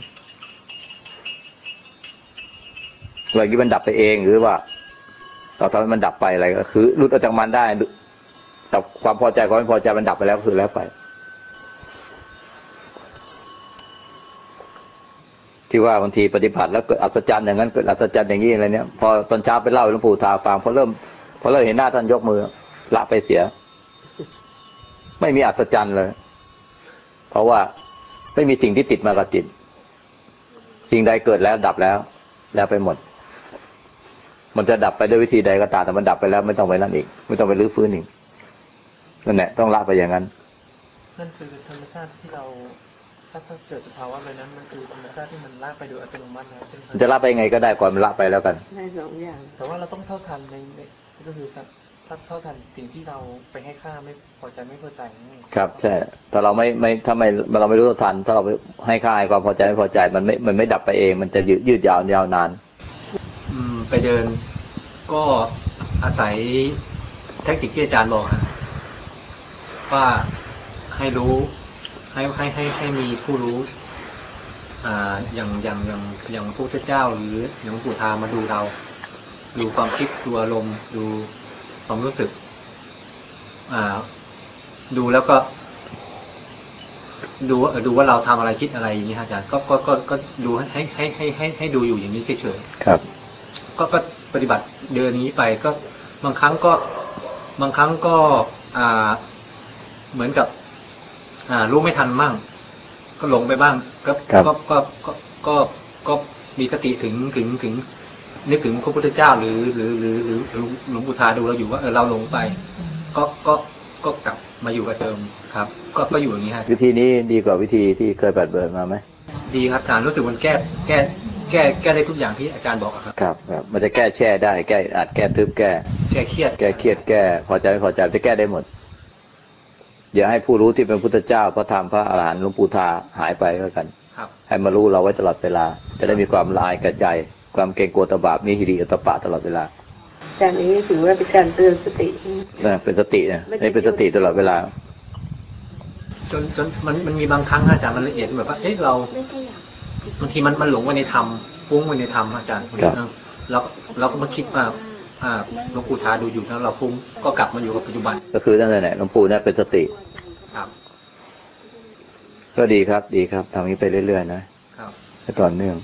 ว่าที่มันดับไปเองหรือว่า เราทำให้มันดับไปอะไรก็คือหลุดออกจากมันได้แต่ความพอใจความไม่พอใจมันดับไปแล้วคือแล้วไปที่ว่าบางทีปฏิบัติแล้วเกิดอัศจรรย์อย่างนั้นเกิดอัศจรรย์อย่างนี้อะไรเนี่ยพอตอนเช้าไปเล่าให้หลวงปู่ทาฟังพอเริ่มพอเริ่มเห็นหน้าท่านยกมือ ละไปเสีย ไม่มีอัศจรรย์เลย เพราะว่าไม่มีสิ่งที่ติดมากับจิต สิ่งใดเกิดแล้วดับแล้ว แล้วไปหมด มันจะดับไปด้วยวิธีใดก็ตามแต่มันดับไปแล้ว ไม่ต้องไปนั่นอีก ไม่ต้องไปรื้อฟื้นอีกนั่นแหละต้องละไปอย่างนั้นนั่นคือธรรมชาติที่เราถ้าถ้าเกิดสภาวะแบบนั้นมันคือธรรมชาติที่มันลากไปโดยอัตโนมัตินะใช่ไหมคมันรับจะละไปยังไงก็ได้ก่อนมันละไปแล้วกันได้สองอย่าง แต่ว่าเราต้องเท่าทันในในก็คือสักถ้าเท่าทันสิ่งที่เราไปให้ค่าไม่พอใจไม่พอใจนี่ครับใช่ถ้าเราไม่ไม่ถ้าไม่เราไม่รู้ทัน ถ้าเราไปให้ค่าให้ความพอใจไม่พอใจ มันไม่มันไม่ดับไปเอง มันจะยืดยืดยาวยาวนานอืม ไปเดิน ก็อาศัยเทคนิคที่อาจารย์บอกอะว่าให้รู้ให้ให้ให้ให้มีผู้รู้ อ่า อย่างอย่างอย่างอย่างพระพุทธเจ้า หรืออย่างปู่ทามาดูเรา ดูความคิดดูอารมณ์ดูความรู้สึก อ่า ดูแล้วก็ ดูว่าดูว่าเราทำอะไรคิดอะไรอย่างนี้ฮะอาจารย์ก็ก็ก็ก็ดูให้ให้ให้ให้ให้ดูอยู่อย่างนี้เฉยๆครับ ก็ก็ปฏิบัติเดินนี้ไปก็บางครั้งก็บางครั้งก็อ่าเหมือนกับ อ่า รู้ไม่ทันมั่ง ก็หลงไปบ้าง ก็ครับก็ก็ก็ก็ก็มีสติถึงถึงถึงนึกถึงพระพุทธเจ้าหรือหรือหรือหรือหรือหลวงปู่ทาดูเราอยู่ว่าเออเราหลงไป ก็ก็ก็กลับมาอยู่กับเดิมครับ ก็ก็อยู่อย่างนี้ฮะวิธีนี้ดีกว่าวิธีที่เคยปฏิบัติมาไหมดีครับอาจารย์รู้สึกมันแก้แก้ แก้แก้ได้ทุกอย่างที่อาจารย์บอกอะครับครับครับมันจะแก้แช่ได้แก้อัดแก้ทึบแก้แก้เครียดแก้เครียดแก้พอใจไม่พอใจมันจะแก้ได้หมดอย่าให้ผู้รู้ที่เป็นพุทธเจ้าพระธรรมพระอรหันต์หลวงปู่ทาหายไปก็แล้วกันครับให้มารู้เราไว้ตลอดเวลา จะได้มีความละอายกระใจ ความเกรงกลัวตบาปมีหิริโอตปะตลอดเวลาอาจารย์นี้ถือว่าเป็นการเตือนสตินะเป็นสตินะไม่ได้นี่เป็นสติตลอดเวลา จนจนมันมันมีบางครั้งนะอาจารย์มันละเอียดแบบว่าเอ๊ะเรา บางทีมันมันหลงไปในธรรมฟุ้งไปในธรรมอาจารย์ครับเออแล้วเราก็มาคิดว่าอ่าหลวงปู่ทาดูอยู่แล้วเราฟุ้งก็กลับมาอยู่กับปัจจุบัน ก็คือนั่นแหละหลวงปู่เนี่ยเป็นสติครับ ก็ดีครับดีครับทำอย่างนี้ไปเรื่อยๆนะครับให้ต่อเนื่อง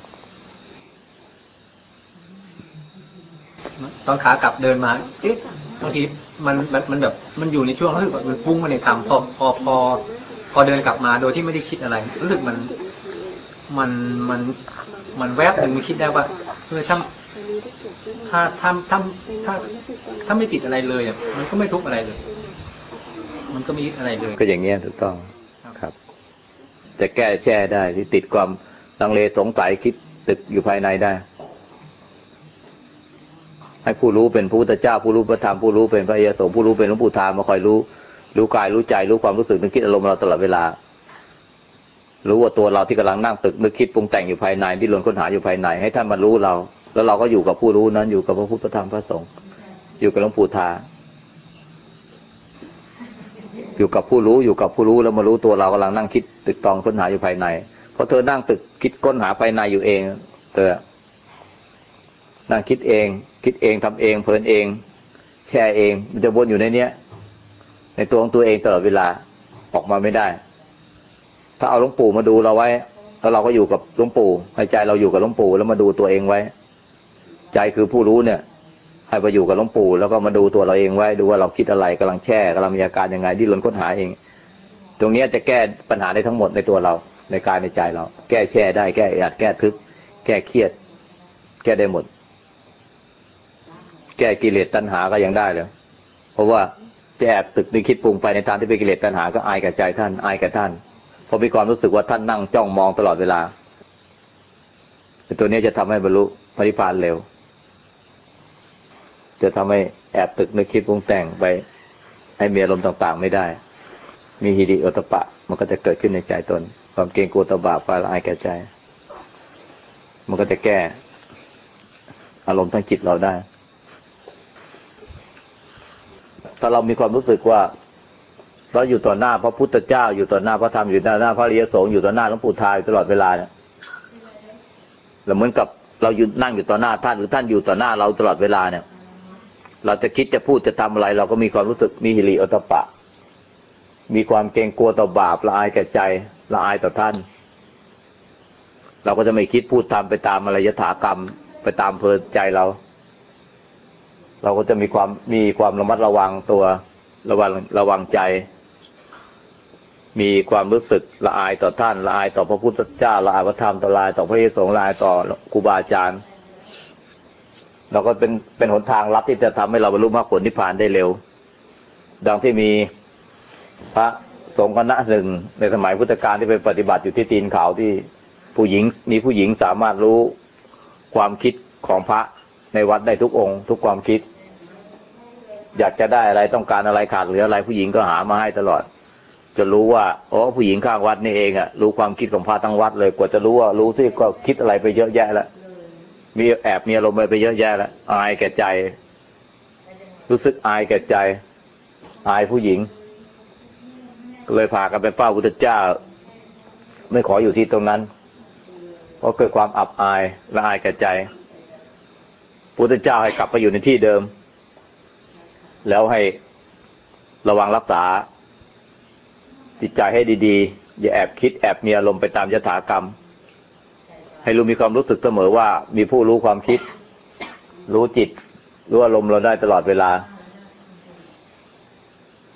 ตอนขากลับเดินมาเอ๊ะบางทีมันมันมันแบบมันอยู่ในช่วงรู้สึกว่ามันฟุ้งไปในธรรมพอพอพอ พอเดินกลับมาโดยที่ไม่ได้คิดอะไรรู้สึกมัน มันมันมันแวบหนึ่งมันคิดได้ว่าเออถ้าถ้าถ้าถ้าถ้าถ้าไม่ติดอะไรเลยอะมันก็ไม่ทุกข์อะไรเลย มันก็ไม่ยึดอะไรเลย ก็อย่างเงี้ยถูกต้องครับ จะแก้แช่ได้ที่ติดความลังเลสงสัยคิดตึกอยู่ภายในได้ ให้ผู้รู้เป็นพระพุทธเจ้า ผู้รู้พระธรรมผู้รู้เป็นพระอริยสงฆ์ผู้รู้เป็นหลวงปู่ทามาคอยรู้ รู้กายรู้ใจรู้ความรู้สึกนึกคิดอารมณ์เราตลอดเวลา รู้ว่าตัวเราที่กำลังนั่งตึกนึกคิดปรุงแต่งอยู่ภายในที่หลนค้นหาอยู่ภายใน ให้ท่านมารู้เรา แล้วเราก็อยู่กับผู้รู้นั้นอยู่กับพระพุทธธรรมพระสงฆ์อยู่กับหลวงปู่ทาอยู่กับผู้รู้อยู่กับผู้รู้แล้วมารู้ตัวเรากำลังนั่งคิดตึกตองค้นหาอยู่ภายในเพราะเธอนั่งตึกคิดค้นหาภายในอยู่เองเธอนั่งคิดเอง คิดเองทำเอง เพลินเอง แช่เอง มันจะวนอยู่ในเนี้ย ในตัวของตัวเองตลอดเวลาออกมาไม่ได้ ถ้าเอาหลวงปู่มาดูเราไว้ แล้วเราก็อยู่กับหลวงปู่ให้ใจเราอยู่กับหลวงปู่แล้วมาดูตัวเองไว้ ใจคือผู้รู้เนี่ยให้ไปอยู่กับหลวงปู่แล้วก็มาดูตัวเราเองไว้ดูว่าเราคิดอะไรกำลังแช่กำลังมีอาการยังไงที่หลนค้นหาเอง ตรงนี้จะแก้ปัญหาได้ทั้งหมดในตัวเรา ในกายในใจเรา แก้แช่ได้แก้อัดแก้ทึบแก้เครียด แก้ได้หมด แก้กิเลสตัณหาก็ยังได้เลยเพราะว่าจะแอบตึกนึกคิดปรุงไปในทางที่เป็นกิเลสตัณหาก็อายกับใจท่านอายกับท่าน เพราะมีความรู้สึกว่าท่านนั่งจ้องมองตลอดเวลาตัวนี้จะทำให้บรรลุปริพานเร็ว จะทำให้แอบตึกนึกคิดปรุงแต่งไป ให้มีอารมณ์ต่างๆ ไม่ได้ มีฮิริโอตปะ มันก็จะเกิดขึ้นในใจตน ความเกรงกลัวตบาปความละอายแก่ใจ มันก็จะแก้ อารมณ์ทั้งจิตเราได้ ถ้าเรามีความรู้สึกว่า เราอยู่ต่อหน้าพระพุทธเจ้า อยู่ต่อหน้าพระธรรมอยู่ต่อหน้าพระอริยสงฆ์อยู่ต่อหน้าหลวงปู่ทายตลอดเวลาเนี่ยเราเหมือนกับเราอยู่นั่งอยู่ต่อหน้าท่านหรือท่านอยู่ต่อหน้าเราตลอดเวลาเนี่ย เราจะคิดจะพูดจะทำอะไร เราก็มีความรู้สึกมีหิริโอตตปปะ มีความเกรงกลัวต่อบาปละอายแก่ใจละอายต่อท่าน เราก็จะไม่คิดพูดทำไปตามอะไรยถากรรม ไปตามเพลินใจเรา เราก็จะมีความมีความระมัดระวังตัวระวังระวังใจ มีความรู้สึกละอายต่อท่านละอายต่อพระพุทธเจ้าละอายพระธรรมต่อละอายต่อพระเยซูละอายต่อครูบาอาจารย์เราก็เป็นเป็นหนทางลัดที่จะทำให้เราบรรลุมรรคผลนิพพานได้เร็ว ดังที่มีพระสงฆ์คณะหนึ่งในสมัยพุทธกาลที่ไปปฏิบัติอยู่ที่ตีนเขาที่ผู้หญิงมีผู้หญิงสามารถรู้ความคิดของพระในวัดได้ทุกองค์ ทุกความคิด อยากจะได้อะไรต้องการอะไรขาดเหลืออะไรผู้หญิงก็หามาให้ตลอด จะรู้ว่าอ๋อผู้หญิงข้างวัดนี่เองอะรู้ความคิดของพระทั้งวัดเลยกว่าจะรู้ว่ารู้ที่ก็คิดอะไรไปเยอะแยะแล้วมีแอบมีอารมณ์อะไรไปเยอะแยะแล้วอายแก่ใจ รู้สึกอายแก่ใจ อายผู้หญิง ก็เลยพากันไปเฝ้าพุทธเจ้า ไม่ขออยู่ที่ตรงนั้น เพราะเกิดความอับอายและอายแก่ใจพุทธเจ้าให้กลับไปอยู่ในที่เดิม แล้วให้ระวังรักษา จิตใจให้ดีๆ อย่าแอบคิดแอบมีอารมณ์ไปตามยถากรรม ให้รู้มีความรู้สึกเสมอว่ามีผู้รู้ความคิด รู้จิต รู้อารมณ์เราได้ตลอดเวลา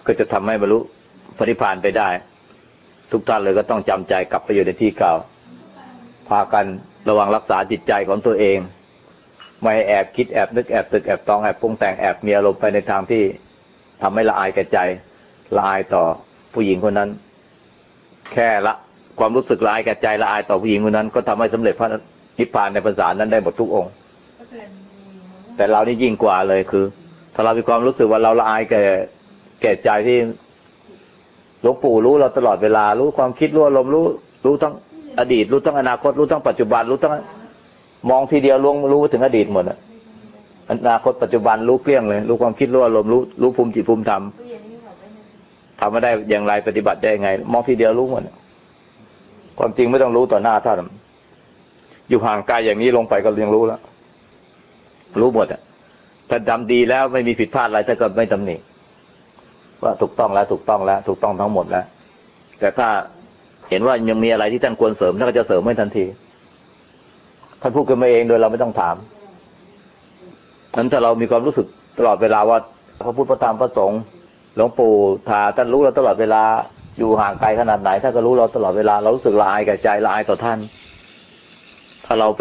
ก็จะทำให้บรรลุพระนิพานไปได้ ทุกท่านเลยก็ต้องจำใจกลับไปอยู่ในที่เก่า พากันระวังรักษาจิตใจของตัวเอง ไม่แอบคิดแอบนึกแอบตึกแอบตองแอบปรุงแต่งแอบมีอารมณ์ไปในทางที่ทำให้ละอายแก่ใจละอายต่อ ผู้หญิงคนนั้น แค่ละความรู้สึกละอายแก่ใจละอายต่อผู้หญิงคนนั้น ก็ทำให้สำเร็จพระนิพพานในภาษานั้นได้หมดทุกองค์ แต่เรานี่ยิ่งกว่าเลยคือ ถ้าเรามีความรู้สึกว่าเราละอายแก่แก่ใจที่หลวงปู่รู้เราตลอดเวลา รู้ความคิดรู้อารมณ์รู้ รู้ทั้งอดีต รู้ทั้งอนาคต รู้ทั้งปัจจุบัน รู้ทั้งมองทีเดียวลวงรู้ถึงอดีตหมดอะอนาคตปัจจุบันรู้เกลี้ยงเลย รู้ความคิดรู้อารมณ์รู้รู้ภูมิจิตภูมิธรรม ทำไมาได้อย่างไรปฏิบัติได้ยังไง มองทีเดียวรู้หมดความจริงไม่ต้องรู้ต่อหน้าท่านอยู่ห่างไกลอย่างนี้ลงไปก็ยังรู้แล้ว รู้หมดอะถ้าทำดีแล้วไม่มีผิดพลาดอะไรถ้ากิดไม่ตำหนิว่าถูกต้องแล้วถูกต้องแล้ว ถูกต้องทั้งหมดแล้ว แต่ถ้าเห็นว่ายังมีอะไรที่ท่านควรเสริมท่านก็จะเสริมให้ทันทีท่านพูดกันมาเองโดยเราไม่ต้องถามนั้นถ้าเรามีความรู้สึกตลอดเวลาว่าพระพุทธพระธรรมพระสงฆ์ หลวงปู่ทาท่านรู้เราตลอดเวลาอยู่ห่างไกลขนาดไหนท่านก็รู้เราตลอดเวลาเรารู้สึกละอายกับใจละอายต่อท่าน ถ้าเราไป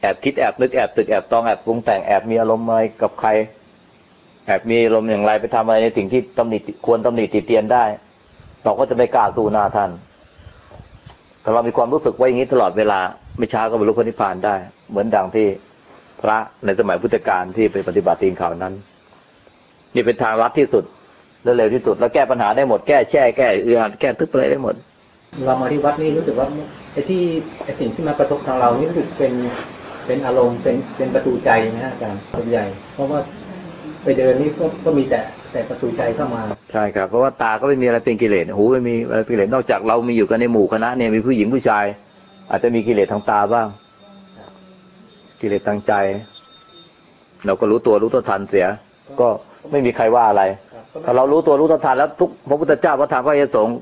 แอบคิดแอบนึกแอบตึกแอบตองแอบปรุงแต่งแอบมีอารมณ์อะไรกับใคร แอบมีอารมณ์อย่างไรไปทำอะไรในสิ่งที่ตำหนิควรตำหนิติเตียนได้ เราก็จะไม่กล้าสู้หน้าท่านถ้าเรามีความรู้สึกไว้อย่างนี้ตลอดเวลา ไม่ช้าก็บรรลุพระนิพพานได้ เหมือนดังที่พระในสมัยพุทธกาลที่ไปปฏิบัติตีนข่าวนั้น นี่เป็นทางลัดที่สุด และเร็วที่สุด แล้วแก้ปัญหาได้หมดแก้แช่แก้เอือแก้ทึบอะไรได้หมด เรามาที่วัดนี่รู้สึกว่าไอ้ที่ไอ้สิ่งที่มากระทบทางเรานี่รู้สึกเป็นเป็นอารมณ์เป็นเป็นประตูใจนะฮะอาจารย์ส่วนใหญ่ เพราะว่าไปเดินนี่ก็ก็มีแต่แต่ประตูใจเข้ามา ใช่ครับ เพราะว่าตาก็ไม่มีอะไรเป็นกิเลสหูไม่มีอะไรเป็นกิเลสนอกจากเรามีอยู่กันในหมู่คณะเนี่ยมีผู้หญิงผู้ชาย อาจจะมีกิเลสทางตาบ้าง กิเลสทางใจ เราก็รู้ตัวรู้ตัวทันเสีย ก็ไม่มีใครว่าอะไร ถ้าเรารู้ตัวรู้ตัวทันแล้วทุกพระพุทธเจ้าพระธรรมพระเยสงฆ์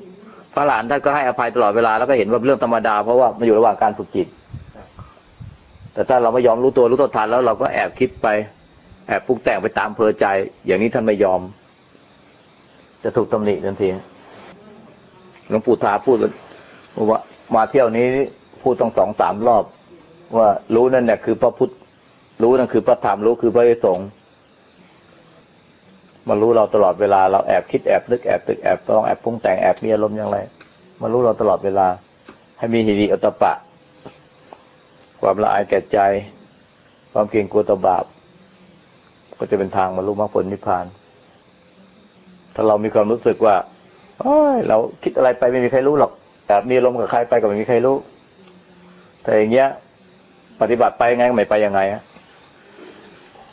พระหลานท่านก็ให้อภัยตลอดเวลาแล้วก็เห็นว่าเป็นเรื่องธรรมดาเพราะว่ามันอยู่ระหว่างการฝึกจิต แต่ถ้าเราไม่ยอมรู้ตัวรู้ตัวทันแล้วเราก็แอบคิดไปแอบปรุงแต่งไปตามเพลิใจ อย่างนี้ท่านไม่ยอม จะถูกตำหนิทันทีหลวงปู่ทาพูดว่ามาเที่ยวนี้พูดต้องสองสามรอบ ว่ารู้นั่นเนี่ยคือพระพุทธรู้นั่นคือพระธรรมรู้คือพระสงฆ์ มารู้เราตลอดเวลาเราแอบคิดแอบนึกแอบตึกแอบต้องแอบปรุงแต่งแอบมีอารมณ์อย่างไรมารู้เราตลอดเวลา ให้มีหิริอตตปะ ความละอายแก่ใจ ความเกรงกลัวต่อบาป ก็จะเป็นทางมารู้มรรคผลนิพพาน ถ้าเรามีความรู้สึกว่าโอ้ยเราคิดอะไรไปไม่มีใครรู้หรอกแต่มีอารมณ์กับใครไปก็ไม่มีใครรู้แต่อย่างเงี้ย ปฏิบัติไปยังไงก็ไม่ไปยังไงฮะ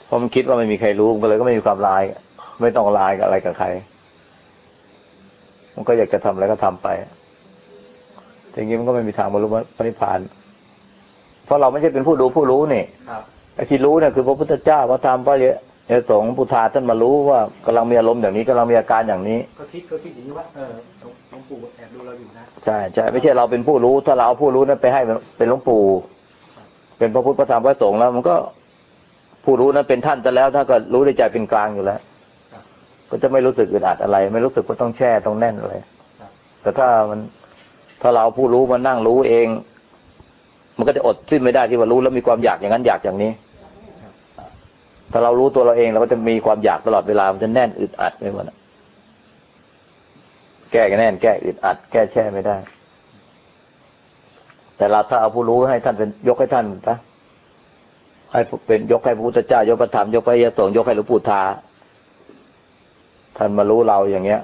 เพราะมันคิดว่าไม่มีใครรู้ก็เลยก็ไม่มีความลาย ไม่ต้องลายกับอะไรกับใคร มันก็อยากจะทำอะไรก็ทำไปแต่อย่างนี้มันก็ไม่มีทางบรรลุพระนิพพาน เพราะเราไม่ใช่เป็นผู้ดูผู้รู้นี่ครับไอ้ที่รู้เนี่ยคือพระพุทธเจ้าพระธรรมพระเยเอสงฆ์พุทธาท่านมารู้ว่ากำลังมีอารมณ์อย่างนี้กำลังมีอาการอย่างนี้ ก็คิดก็คิดอย่างนี้ว่าเออหลวงปู่แอบดูเราอยู่นะใช่ใช่ไม่ใช่เราเป็นผู้รู้ ถ้าเราเอาผู้รู้นั้นไปให้เป็นหลวงปู่ เป็นพระพุทธพระธรรมพระสงฆ์แล้ว มันก็ผู้รู้นั้นเป็นท่านจะแล้ว ถ้าก็รู้ในใจเป็นกลางอยู่แล้ว ก็จะไม่รู้สึกอึดอัดอะไร ไม่รู้สึกว่าต้องแช่ต้องแน่นอะไรแต่ถ้ามันถ้าเราผู้รู้มานั่งรู้เอง มันก็จะอดสิ้นไม่ได้ที่ว่ารู้แล้วมีความอยากอย่างนั้นอยากอย่างนี้ ถ้าเรารู้ตัวเราเองเราก็จะมีความอยากตลอดเวลามันจะแน่นอึดอัดไปหมดแก้กแน่นแก้อึดอัด แก้แช่ไม่ได้ แต่เราถ้าเอาผู้รู้ให้ท่านเป็นยกให้ท่านปะให้เป็นยกให้พระพุทธเจ้ายกพระธรรมยกให้ยะสงยกให้หลวงปู่ทา ท่านมารู้เราอย่างเงี้ย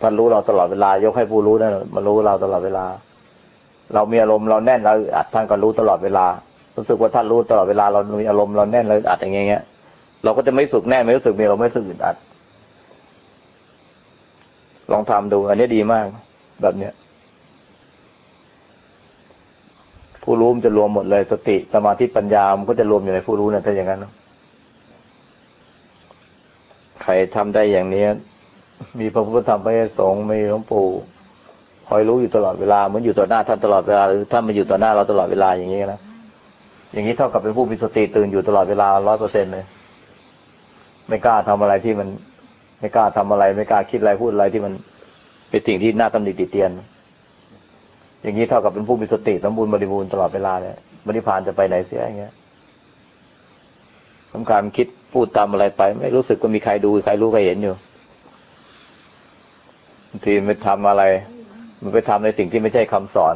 ท่านรู้เราตลอดเวลายกให้ผู้รู้นั่นมารู้เราตลอดเวลา เรามีอารมณ์เราแน่นเราอัดท่านก็รู้ตลอดเวลา รู้สึกว่าท่านรู้ตลอดเวลาเรามีอารมณ์เราแน่นเราอัดอย่างเงี้ยเราก็จะไม่สึกแน่ไม่รู้สึกมีเราไม่รู้สึกอึดอัด ลองทำดู อันนี้ดีมาก แบบเนี้ยผู้รู้มันจะรวมหมดเลยสติสมาธิปัญญามันก็จะรวมอยู่ในผู้รู้นะถ้าอย่างนั้นเนอะ ใครทำได้อย่างนี้มีพระพุทธธรรมพระสงฆ์มีหลวงปู่คอยรู้อยู่ตลอดเวลาเหมือนอยู่ต่อหน้าท่านตลอดเวลาหรือท่านมาอยู่ต่อหน้าเราตลอดเวลาอย่างนี้นะอย่างนี้เท่ากับเป็นผู้มีสติตื่นอยู่ตลอดเวลาร้อยเปอร์เซ็นเลยไม่กล้าทำอะไรที่มัน ไม่กล้าทำอะไร ไม่กล้าคิดอะไรพูดอะไรที่มันเป็นสิ่งที่น่าตำหนิติเตียน อย่างนี้เท่ากับเป็นผู้มีสติสมบูรณ์บริบูรณ์ตลอดเวลาเนี่ยบริพานจะไปไหนเสียอย่างเงี้ย สำคัญคิดพูดตามอะไรไป ไม่รู้สึกว่ามีใครดูใครรู้ใครเห็นอยู่บางทีมันทำอะไร มันไปทำในสิ่งที่ไม่ใช่คำสอน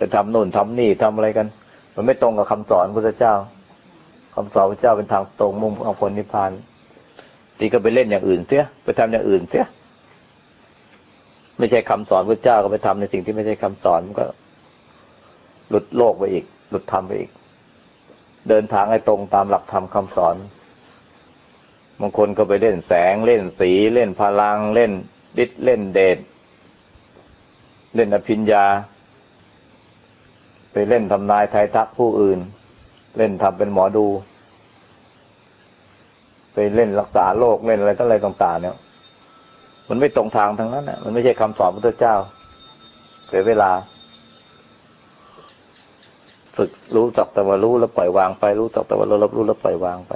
จะทำโน่นทำนี่ทำอะไรกัน มันไม่ตรงกับคำสอนพระเจ้าคำสอนพระเจ้าเป็นทางตรงมุ่งเอาผลนิพพานทีก็ไปเล่นอย่างอื่นเสียไปทำอย่างอื่นเสียไม่ใช่คำสอนพระเจ้าก็ไปทำในสิ่งที่ไม่ใช่คำสอนมันก็หลุดโลกไปอีก หลุดธรรมไปอีก เดินทางให้ตรงตามหลักธรรมคาสอนบางคนก็ไปเล่นแสงเล่นสีเล่นพลังเล่นฤทธิ์เล่นเดชเล่นอภิญญา ไปเล่นทำนายทายทักผู้อื่น เล่นทำเป็นหมอดู ไปเล่นรักษาโรคเล่นอะไรต่ออะไรต่างๆ เนี่ย มันไม่ตรงทางทั้งนั้นอะมันไม่ใช่คำสอนพระพุทธเจ้าเสียเวลา ฝึกรู้จักแต่ว่ารู้แล้วปล่อยวางไปรู้จักแต่ว่ารู้รับรู้แล้วปล่อยวางไป